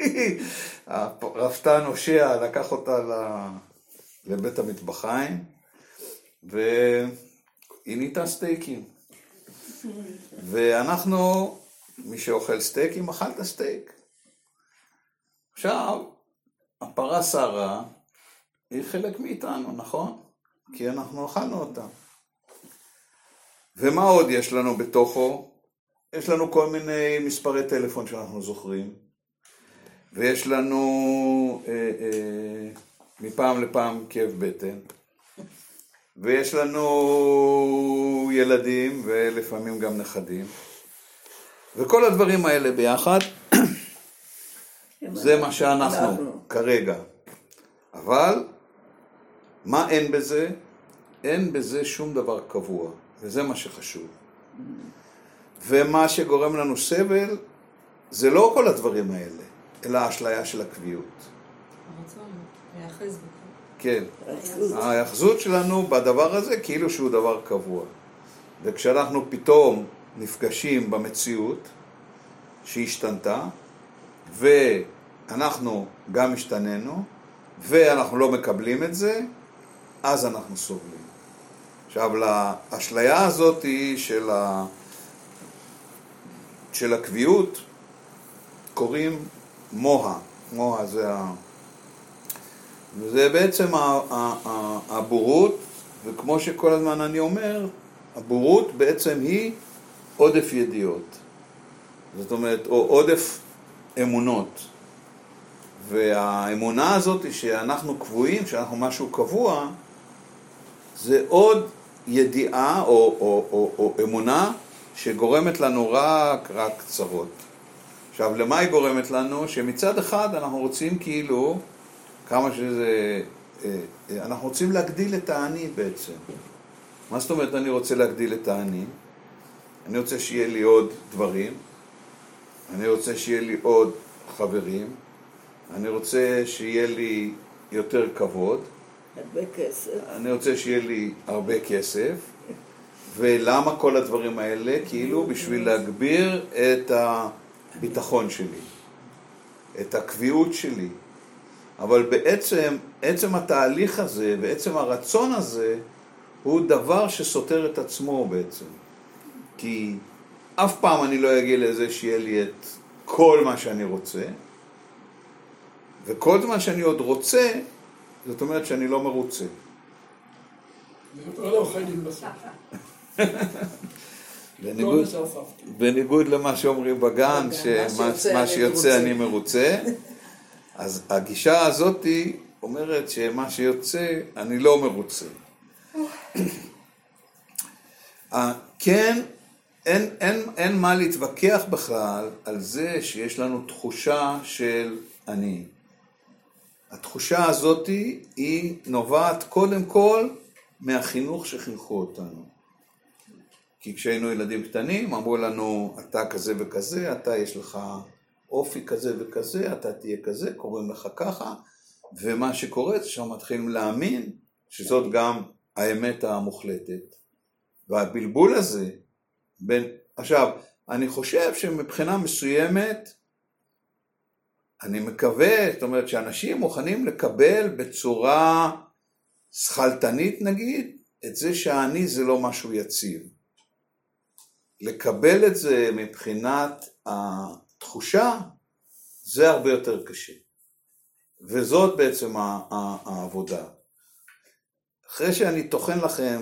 הרפתן הושע לקח אותה ל- לבית המטבחיים, והיא נהייתה סטייקים. ואנחנו, מי שאוכל סטייקים, אכל את הסטייק. עכשיו, הפרה שרה היא חלק מאיתנו, נכון? כי אנחנו אכלנו אותה. ומה עוד יש לנו בתוכו? יש לנו כל מיני מספרי טלפון שאנחנו זוכרים, ויש לנו אה, אה, מפעם לפעם כאב בטן, ויש לנו ילדים ולפעמים גם נכדים, וכל הדברים האלה ביחד זה מה שאנחנו אנחנו. כרגע. אבל מה אין בזה? אין בזה שום דבר קבוע, וזה מה שחשוב. ומה שגורם לנו סבל זה לא כל הדברים האלה, אלא האשליה של הקביעות. הרצון להיאחז בו. כן. ההאחזות שלנו בדבר הזה כאילו שהוא דבר קבוע. וכשאנחנו פתאום נפגשים במציאות שהשתנתה, ואנחנו גם השתננו, ואנחנו לא מקבלים את זה, אז אנחנו סובלים. עכשיו, לאשליה הזאת של, ה... של הקביעות קוראים מוה. מוה זה ה... וזה בעצם הבורות, וכמו שכל הזמן אני אומר, הבורות בעצם היא עודף ידיעות. זאת אומרת, או עודף אמונות. והאמונה הזאת היא שאנחנו קבועים, שאנחנו משהו קבוע, זה עוד ידיעה או, או, או, או אמונה שגורמת לנו רק, רק צרות. עכשיו, למה היא גורמת לנו? שמצד אחד אנחנו רוצים כאילו, כמה שזה... אה, אה, אנחנו רוצים להגדיל את האני בעצם. מה זאת אומרת אני רוצה להגדיל את האני? אני רוצה שיהיה לי עוד דברים, אני רוצה שיהיה לי עוד חברים, אני רוצה שיהיה לי יותר כבוד, הרבה כסף. אני רוצה שיהיה לי הרבה כסף, ולמה כל הדברים האלה? כאילו בשביל להגביר את הביטחון שלי, את הקביעות שלי. אבל בעצם, עצם התהליך הזה, בעצם הרצון הזה, הוא דבר שסותר את עצמו בעצם. כי אף פעם אני לא אגיע לזה שיהיה לי את כל מה שאני רוצה, וכל זמן שאני עוד רוצה, זאת אומרת שאני לא מרוצה. לא. לא בניגוד, נספפתי. בניגוד למה שאומרים בגן, שמה מה שיוצא אני מרוצה. אז הגישה הזאת היא אומרת שמה שיוצא אני לא מרוצה. אה, כן, אין, אין, אין מה להתווכח בכלל על זה שיש לנו תחושה של אני. התחושה הזאת היא נובעת קודם כל מהחינוך שחינכו אותנו. כי כשהיינו ילדים קטנים אמרו לנו, אתה כזה וכזה, אתה יש לך אופי כזה וכזה, אתה תהיה כזה, קוראים לך ככה, ומה שקורה זה שאנחנו מתחילים להאמין שזאת גם האמת המוחלטת. והבלבול הזה בין, עכשיו, אני חושב שמבחינה מסוימת, אני מקווה, זאת אומרת שאנשים מוכנים לקבל בצורה שכלתנית נגיד, את זה שהאני זה לא משהו יציב. לקבל את זה מבחינת התחושה, זה הרבה יותר קשה. וזאת בעצם העבודה. אחרי שאני טוחן לכם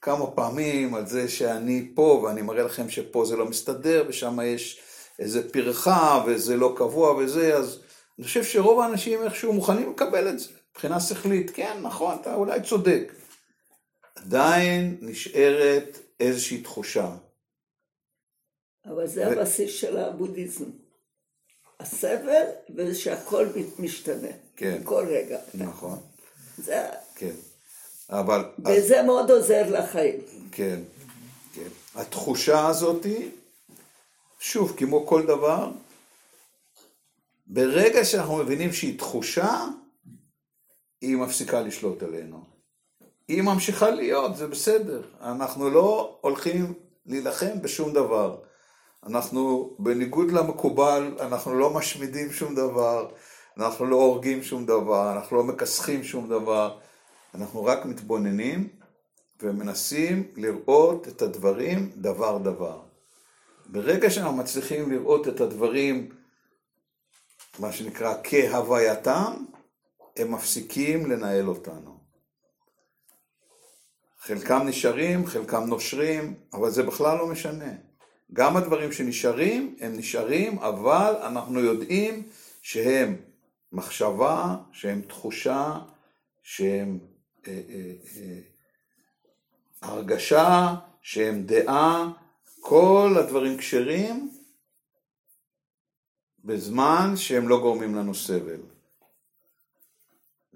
כמה פעמים על זה שאני פה ואני מראה לכם שפה זה לא מסתדר ושם יש איזה פרחה וזה לא קבוע וזה, אז אני חושב שרוב האנשים איכשהו מוכנים לקבל את זה, מבחינה שכלית, כן, נכון, אתה אולי צודק. עדיין נשארת איזושהי תחושה. אבל זה ו... הבסיס של הבודהיזם. הסבל ושהכל משתנה. כן. כל רגע. נכון. זה... כן. אבל... וזה אז... מאוד עוזר לחיים. כן, כן. התחושה הזאתי, שוב, כמו כל דבר, ברגע שאנחנו מבינים שהיא תחושה, היא מפסיקה לשלוט עלינו. היא ממשיכה להיות, זה בסדר. אנחנו לא הולכים להילחם בשום דבר. אנחנו, בניגוד למקובל, אנחנו לא משמידים שום דבר, אנחנו לא הורגים שום דבר, אנחנו לא מכסחים שום דבר. אנחנו רק מתבוננים ומנסים לראות את הדברים דבר דבר. ברגע שאנחנו מצליחים לראות את הדברים, מה שנקרא כהווייתם, הם מפסיקים לנהל אותנו. חלקם נשארים, חלקם נושרים, אבל זה בכלל לא משנה. גם הדברים שנשארים, הם נשארים, אבל אנחנו יודעים שהם מחשבה, שהם תחושה, שהם אה, אה, אה, הרגשה, שהם דעה, כל הדברים כשרים בזמן שהם לא גורמים לנו סבל.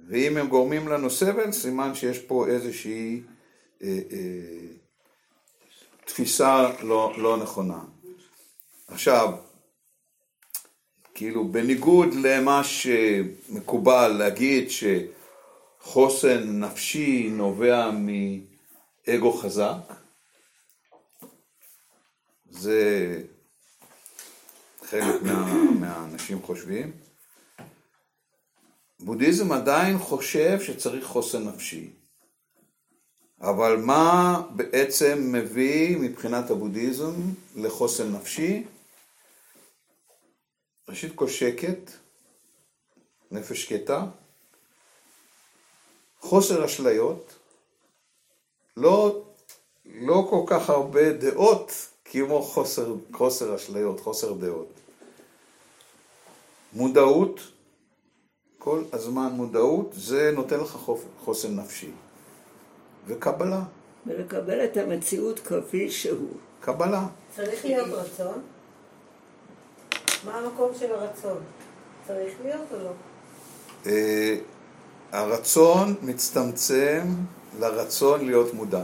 ואם הם גורמים לנו סבל, סימן שיש פה איזושהי אה, אה, תפיסה לא, לא נכונה. עכשיו, כאילו בניגוד למה שמקובל להגיד ש... חוסן נפשי נובע מאגו חזק, זה חלק מה, מהאנשים חושבים. בודהיזם עדיין חושב שצריך חוסן נפשי. אבל מה בעצם מביא מבחינת הבודהיזם לחוסן נפשי? ראשית כל שקט, נפש שקטה, חוסר אשליות, לא, לא כל כך הרבה דעות כמו חוסר, חוסר אשליות, חוסר דעות. מודעות, כל הזמן מודעות, זה נותן לך חוסן נפשי. וקבלה. ולקבל את המציאות כפי שהוא. קבלה. צריך להיות רצון? מה המקום של הרצון? צריך להיות או לא? אה, הרצון מצטמצם לרצון להיות מודע.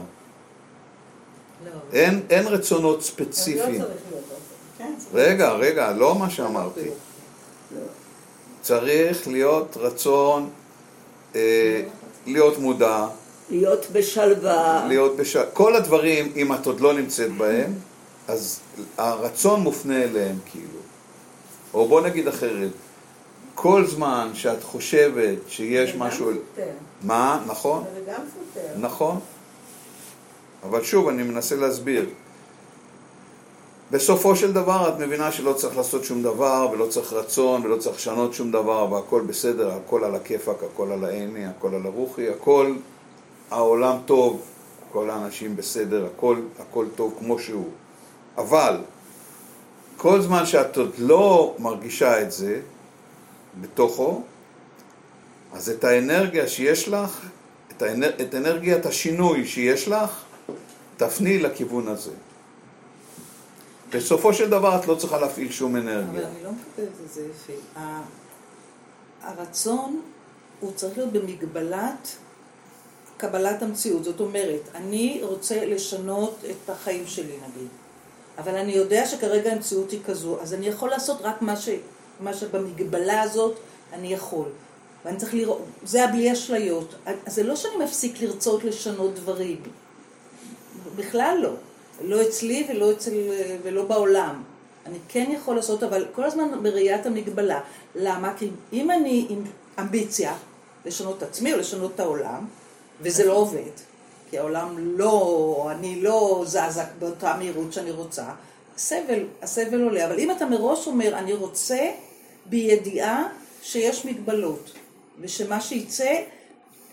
לא. אין, אין רצונות ספציפיים. לא כן, רגע, רגע, לא מה שאמרתי. לא. צריך להיות רצון אה, להיות מודע. להיות בשלווה. להיות בשל... כל הדברים, אם את עוד לא נמצאת בהם, אז הרצון מופנה אליהם כאילו. או בוא נגיד אחרת, כל זמן שאת חושבת שיש משהו... זה גם סותר. מה? נכון. זה גם סותר. נכון. אבל שוב, אני מנסה להסביר. בסופו של דבר את מבינה שלא צריך לעשות שום דבר, ולא צריך רצון, ולא צריך לשנות שום דבר, והכל בסדר, הכל על הכיפאק, הכל על העיני, הכל על הרוחי, הכל, העולם טוב, כל האנשים בסדר, הכל, הכל טוב כמו שהוא. אבל, כל זמן שאת עוד לא מרגישה את זה, בתוכו, אז את האנרגיה שיש לך, את, האנר... את אנרגיית השינוי שיש לך, תפני לכיוון הזה. בסופו של דבר את לא צריכה להפעיל שום אנרגיה. אבל אני לא מקבלת את זה יפה. הרצון הוא צריך להיות במגבלת קבלת המציאות. זאת אומרת, אני רוצה לשנות את החיים שלי נגיד, אבל אני יודע שכרגע המציאות היא כזו, אז אני יכול לעשות רק מה, ש, מה שבמגבלה הזאת אני יכול. ואני צריך לראות, זה היה בלי אשליות. אז זה לא שאני מפסיק לרצות לשנות דברים. בכלל לא. לא אצלי ולא, אצל, ולא בעולם. אני כן יכול לעשות, אבל כל הזמן בראיית המגבלה. למה? כי אם אני עם אמביציה לשנות את עצמי או לשנות את העולם, וזה לא עובד, כי העולם לא, אני לא זזה באותה מהירות שאני רוצה, הסבל, הסבל עולה. אבל אם אתה מראש אומר, אני רוצה בידיעה שיש מגבלות, ושמה שיצא,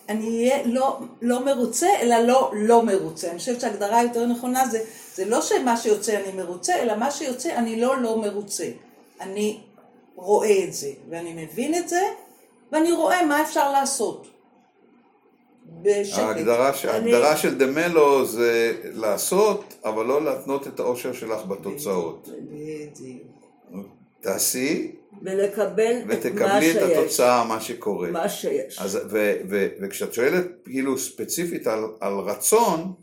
אני אהיה לא, לא מרוצה, אלא לא לא מרוצה. אני חושבת שההגדרה היותר נכונה זה, זה לא שמה שיוצא אני מרוצה, אלא מה שיוצא אני לא לא מרוצה. אני רואה את זה, ואני מבין את זה, ואני רואה מה אפשר לעשות. בשקט. ההגדרה, ש... ההגדרה של דמלו זה לעשות, אבל לא להתנות את האושר שלך בתוצאות. בדיוק. תעשי, ולקבל את מה ותקבלי את שיש. התוצאה, מה שקורה. מה שיש. אז, ו, ו, וכשאת שואלת כאילו ספציפית על, על רצון,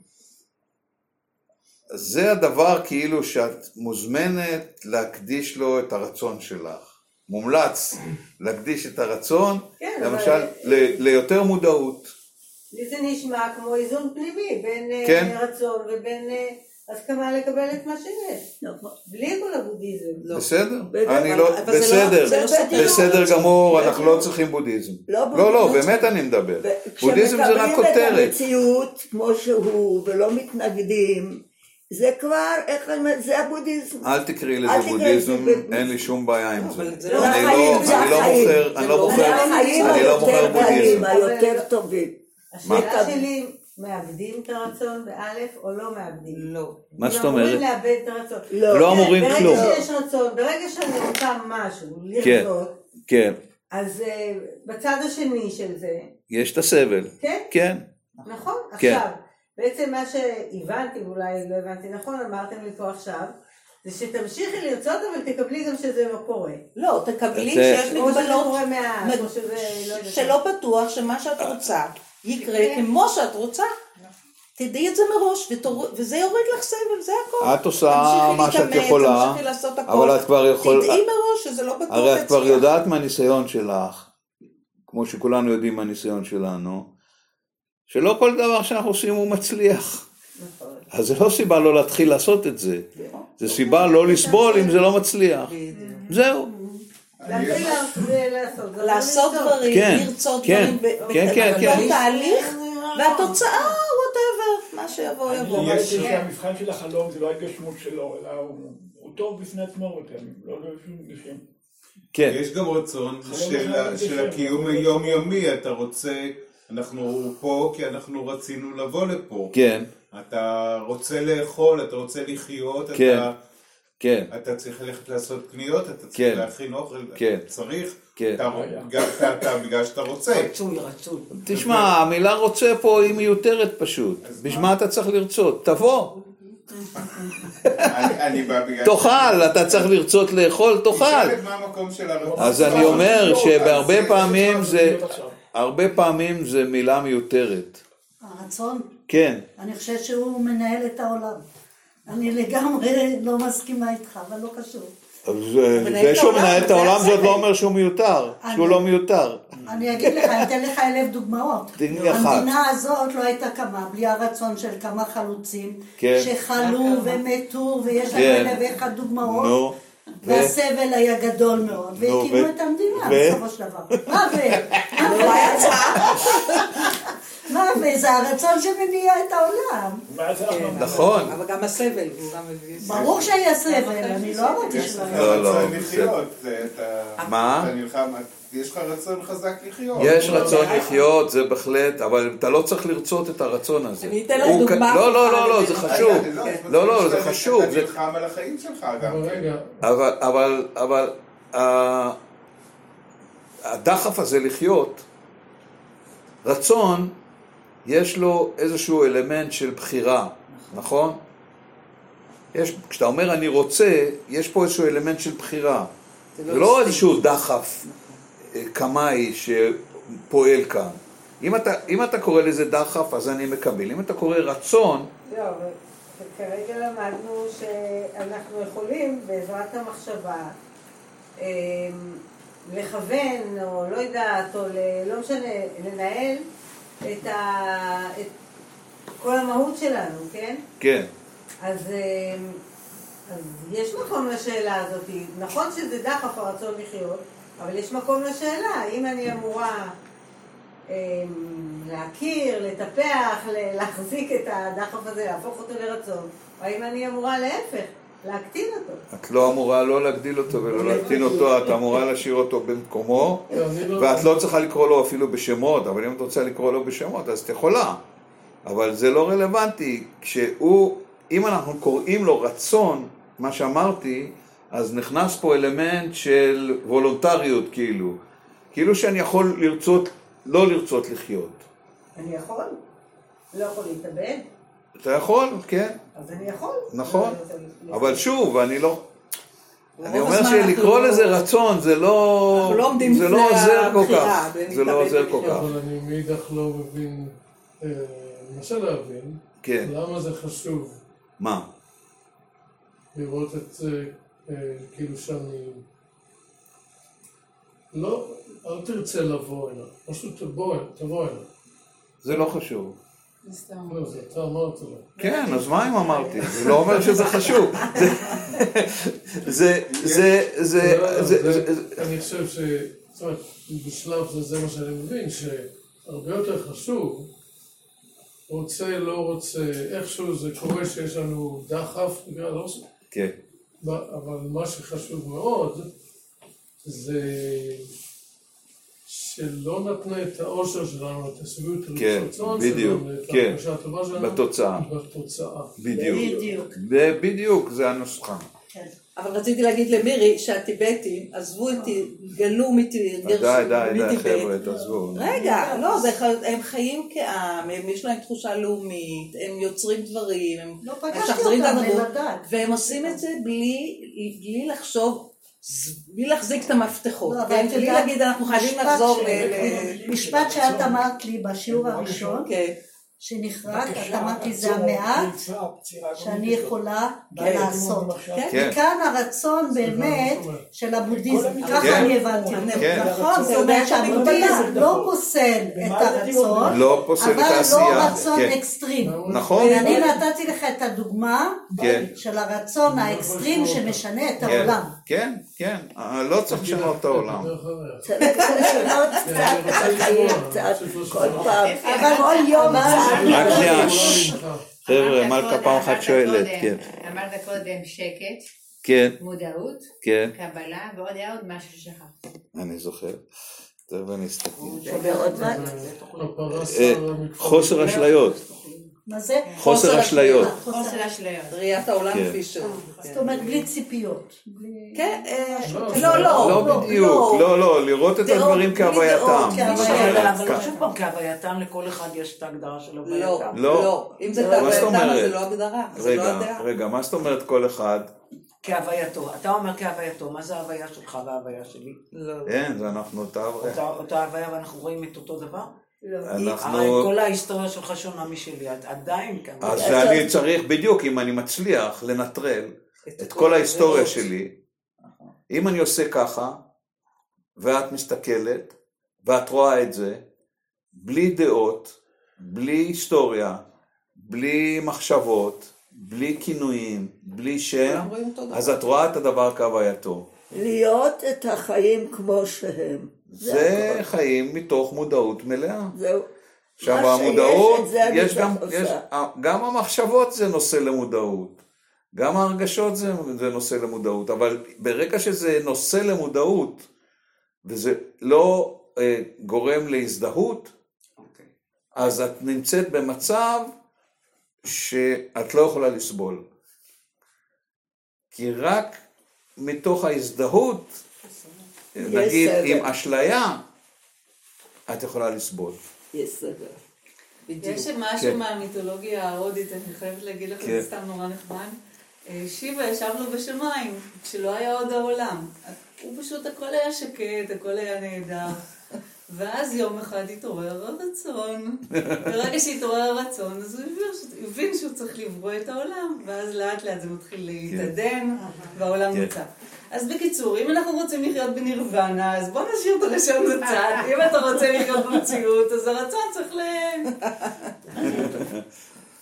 זה הדבר כאילו שאת מוזמנת להקדיש לו את הרצון שלך. מומלץ להקדיש את הרצון, כן, למשל, אבל- ל, ליותר מודעות. לי זה נשמע כמו איזון פנימי בין אה, כן. רצון ובין אה, הסכמה לקבל את מה שיש. נכון. בלי כל הבודהיזם. בסדר, בטח, אני לא, לא- בסדר, לא בסדר. גמור. אנחנו לא צריכים בודהיזם. לא לא, לא, לא באמת. אני מדבר. בודהיזם זה רק כשמקבלים את כותרת. המציאות כמו שהוא ולא מתנגדים, זה כבר, איך אני אומרת, זה הבודהיזם. אל תקראי לזה בודהיזם, אין לי שום בעיה עם זה. אבל זה לא אני לא- זה אני לא לא לא לא קלים, בודהיזם. היותר טובים. השאלה מה? שלי, מאבדים את הרצון באלף או לא מאבדים? לא. מה זאת אנחנו אמורים אומרת? לאבד את הרצון. לא. לא אמורים כלום. ברגע שיש רצון, ברגע שאני רוצה משהו, כן. לרצות, כן, אז אה, בצד השני של זה, יש את הסבל. כן, כן, נכון, כן. עכשיו, בעצם מה שהבנתי, ואולי לא הבנתי נכון, אמרתם לי פה עכשיו, זה שתמשיכי לרצות, אבל תקבלי גם שזה לא קורה. לא, תקבלי שיש או שזה מגבלות קורה מעט, או מג- שזה לא יודעת. שלא בטוח שמה שאת רוצה יקרה. כמו שאת רוצה. תדעי את זה מראש, ותור- וזה יוריד לך סבל, זה הכל. את עושה מה שאת יכולה, תמשיכי לעשות הכל. אבל את כבר יכול... תדעי מראש שזה לא בטוח הרי את כבר. יודעת מהניסיון שלך, כמו שכולנו יודעים מהניסיון שלנו, שלא כל דבר שאנחנו עושים הוא מצליח. נכון. אז זה לא סיבה לא להתחיל לעשות את זה, זה סיבה לא לסבול אם זה לא מצליח. זהו. לעשות, לא לעשות לרצות. דברים, כן, לרצות כן, דברים, כן, כן, כן. תהליך, והתוצאה, ווטאבר, מה שיבוא יבוא. אני יש- שהמבחן של החלום זה לא ההתגשמות שלו, אלא הוא- הוא טוב בפני עצמו, אתם לא לפעמים כן, יש גם רצון של. הקיום היומיומי, אתה רוצה, אנחנו פה כי אנחנו רצינו לבוא לפה. כן, אתה רוצה לאכול, אתה רוצה לחיות, כן. אתה, כן, אתה צריך ללכת לעשות קניות, אתה צריך כן. להכין אוכל, כן. אתה צריך, כן. אתה, גם, אתה, אתה, בגלל שאתה רוצה. רצוי, רצוי. תשמע, המילה רוצה פה היא מיותרת פשוט. בשביל מה אתה צריך לרצות? תבוא, אני, אני בא בגלל... תאכל, אתה צריך לרצות לאכול, תאכל. אז אני אומר שבהרבה פעמים זה. הרבה פעמים זה מילה מיותרת. הרצון, כן, אני חושבת שהוא מנהל את העולם. אני לגמרי לא מסכימה איתך, אבל לא קשור. אז מנהל זה שהוא מנהל את זה העולם הסבל. לא אומר שהוא מיותר, שהוא אני- לא מיותר. אני אגיד לך, אני אתן לך אלף דוגמאות. המדינה הזאת לא הייתה קמה בלי הרצון של כמה חלוצים, כן. שחלו ומתו, ויש לנו כן. אלף ואחת דוגמאות. והסבל היה גדול מאוד, והקימו את המדינה בסופו של דבר. מה ו? מה ו? מה ו? זה הרצון שמניע את העולם. אנחנו... נכון. אבל גם הסבל. ברור שהיה סבל, אני לא אמרתי שלא היה. לא, לא, מה? יש לך רצון חזק לחיות. יש רצון לחיות, זה בהחלט, אבל אתה לא צריך לרצות את הרצון הזה. אני אתן לך דוגמה לא, לא, לא, לא, זה. חשוב. לא, לא, זה חשוב. אתה זה- נלחם על החיים שלך גם אבל כן. אבל, הדחף הזה לחיות, רצון, יש לו איזשהו אלמנט של בחירה, נכון? יש, כשאתה אומר אני רוצה, יש פה איזשהו אלמנט של בחירה. זה לא איזשהו דחף אה, קמאי שפועל כאן. אם אתה, אם אתה קורא לזה דחף, אז אני מקבל. אם אתה קורא רצון, לא, אבל כרגע למדנו שאנחנו יכולים בעזרת המחשבה אמ, לכוון, או לא יודעת, או ל- לא משנה, לנהל את, ה, את כל המהות שלנו, כן? כן. אז, אמ, אז יש מקום לשאלה הזאת. נכון שזה דחף הרצון לחיות, אבל יש מקום לשאלה, האם אני אמורה אמ, להכיר, לטפח, להחזיק את הדחף הזה, להפוך אותו לרצון, או האם אני אמורה להפך, להקטין אותו. את לא אמורה לא להגדיל אותו ולא להקטין אותו, את אמורה להשאיר אותו במקומו, לא, לא- ואת לא צריכה לקרוא לו אפילו בשמות, אבל אם את רוצה לקרוא לו בשמות, אז את יכולה. אבל זה לא רלוונטי. כשהוא, אם אנחנו קוראים לו רצון, מה שאמרתי, אז נכנס פה אלמנט של וולונטריות, כאילו. כאילו שאני יכול לרצות, לא לרצות לחיות. אני יכול? לא יכול להתאבד? אתה יכול, כן, אז אני יכול. נכון. לא, אבל שוב, אני לא... אני אומר שלקרוא אנחנו לזה לא- רצון, זה לא... אנחנו לא עומדים זה לא בפני עוזר כל הבחירה כך. זה לא עוזר כל. כך. אבל אני מאידך לא מבין, אה, מנסה להבין, כן. למה זה חשוב מה? לראות את זה אה, כאילו שאני... לא, אל תרצה לבוא הנה, פשוט תבוא, תבוא הנה. זה לא חשוב. לא. כן, אז מה אם אמרתי? זה לא אומר שזה חשוב. זה, זה, זה, זה, זה- אני חושב ש... זאת אומרת, בשלב זה, זה מה שאני מבין, שהרבה יותר חשוב, רוצה, לא רוצה, איכשהו זה קורה שיש לנו דחף, בגלל, לא, כן, אבל מה שחשוב מאוד, זה שלא נתנה את האושר שלנו, את השביעות כן, הרצון בדיוק, שלנו, את כן, ההרגשה הטובה שלנו, בתוצאה. בתוצאה. בדיוק. בדיוק. זה בדיוק, זה הנוסחה. אבל רציתי להגיד למירי שהטיבטים עזבו את, גלו מתי- די, די, די, מטיבט. חבר'ה, תעזבו. רגע, לא, זה, הם חיים כעם, הם, יש להם תחושה לאומית, הם יוצרים דברים, הם לא משחזרים את לדעת. והם עושים את זה בלי, בלי לחשוב, בלי להחזיק את המפתחות, לא, כן? בלי להגיד אנחנו חייבים לחזור ל... ל- משפט שאת אמרת לי בשיעור הראשון, כן. שנחרט, את בבקשה, אמרת לי זה המעט שאני. יכולה כן. לעשות. כן. כן. וכאן הרצון באמת של הבודהיזם, ככה. אני הבנתי. נכון, זאת אתה אומרת שהבודהיזם בודהיזם. לא פוסל את הרצון, לא פוסל את אבל לא. רצון. אקסטרים. נכון? ואני נתתי לך את הדוגמה. של הרצון האקסטרים שמשנה את העולם. כן, כן, אה, לא צריך לשנות את העולם. צריך לשנות קצת כל פעם, אבל כל יום רק. שנייה. חבר'ה, מלכה פעם אחת שואלת, כן. אמרת קודם שקט, כן, מודעות, כן, קבלה, ועוד היה עוד משהו ששכחתי. אני זוכר. תכף אני אסתכל. אה. חוסר אשליות. מה זה? חוסר אשליות. חוסר אשליות. ראיית העולם כן. כפי שהוא. זאת אומרת, בלי ציפיות. כן, אה, לא, לא, לא. לא בדיוק, לא, לא, לראות את הדברים כהווייתם. אבל כן. שוב פעם, כהווייתם, לכל אחד יש את ההגדרה של לא, הווייתם. לא. לא. אם זה כהווייתם? זה לא הגדרה, לא רגע. רגע, מה זאת אומרת כל אחד? כהווייתו. אתה אומר כהווייתו, מה זה ההוויה שלך וההוויה שלי? לא. אין, זה אנחנו אותה... אותה- אותה הוויה ואנחנו רואים את אותו דבר? אנחנו... הרי כל ההיסטוריה שלך שונה משלי, את עדיין כאן. אז אני צריך, בדיוק, אם אני מצליח לנטרל את כל ההיסטוריה שלי, אם אני עושה ככה, ואת מסתכלת, ואת רואה את זה, בלי דעות, בלי היסטוריה, בלי מחשבות, בלי כינויים, בלי שם. אז את רואה את הדבר כהווייתו. להיות את החיים כמו שהם. זה חיים מתוך מודעות מלאה. זהו. עכשיו המודעות, יש גם. יש, גם המחשבות זה נושא למודעות, גם ההרגשות זה, זה נושא למודעות, אבל ברגע שזה נושא למודעות, וזה לא אה, גורם להזדהות, אוקיי. אז את נמצאת במצב שאת לא יכולה לסבול. כי רק מתוך ההזדהות, נגיד סדר. עם אשליה, את יכולה לסבול. יש סדר. יש כן. משהו מהמיתולוגיה ההודית, אני חייבת להגיד לכם, כן. זה סתם נורא נחמד. אה, שיבה ישב לו בשמיים, כשלא היה עוד העולם. הוא פשוט, הכל היה שקט, הכל היה נהדר. ואז יום אחד התעורר הרצון. ברגע שהתעורר הרצון, אז הוא הבין, הבין שהוא צריך לברוא את העולם, ואז לאט לאט זה מתחיל להתעדן, והעולם כן. אז בקיצור, אם אנחנו רוצים לחיות בנירוונה, אז בוא נשאיר את הרשם בצד. אם אתה רוצה לחיות במציאות, אז הרצון צריך ל...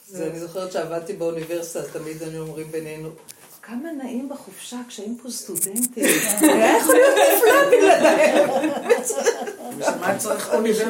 זה, אני זוכרת שעבדתי באוניברסיטה, תמיד היינו אומרים בינינו, כמה נעים בחופשה כשהיינו פה סטודנטים. היה יכול להיות נפלא בלעדיהם. בשביל מה צריך אוניברסיטה?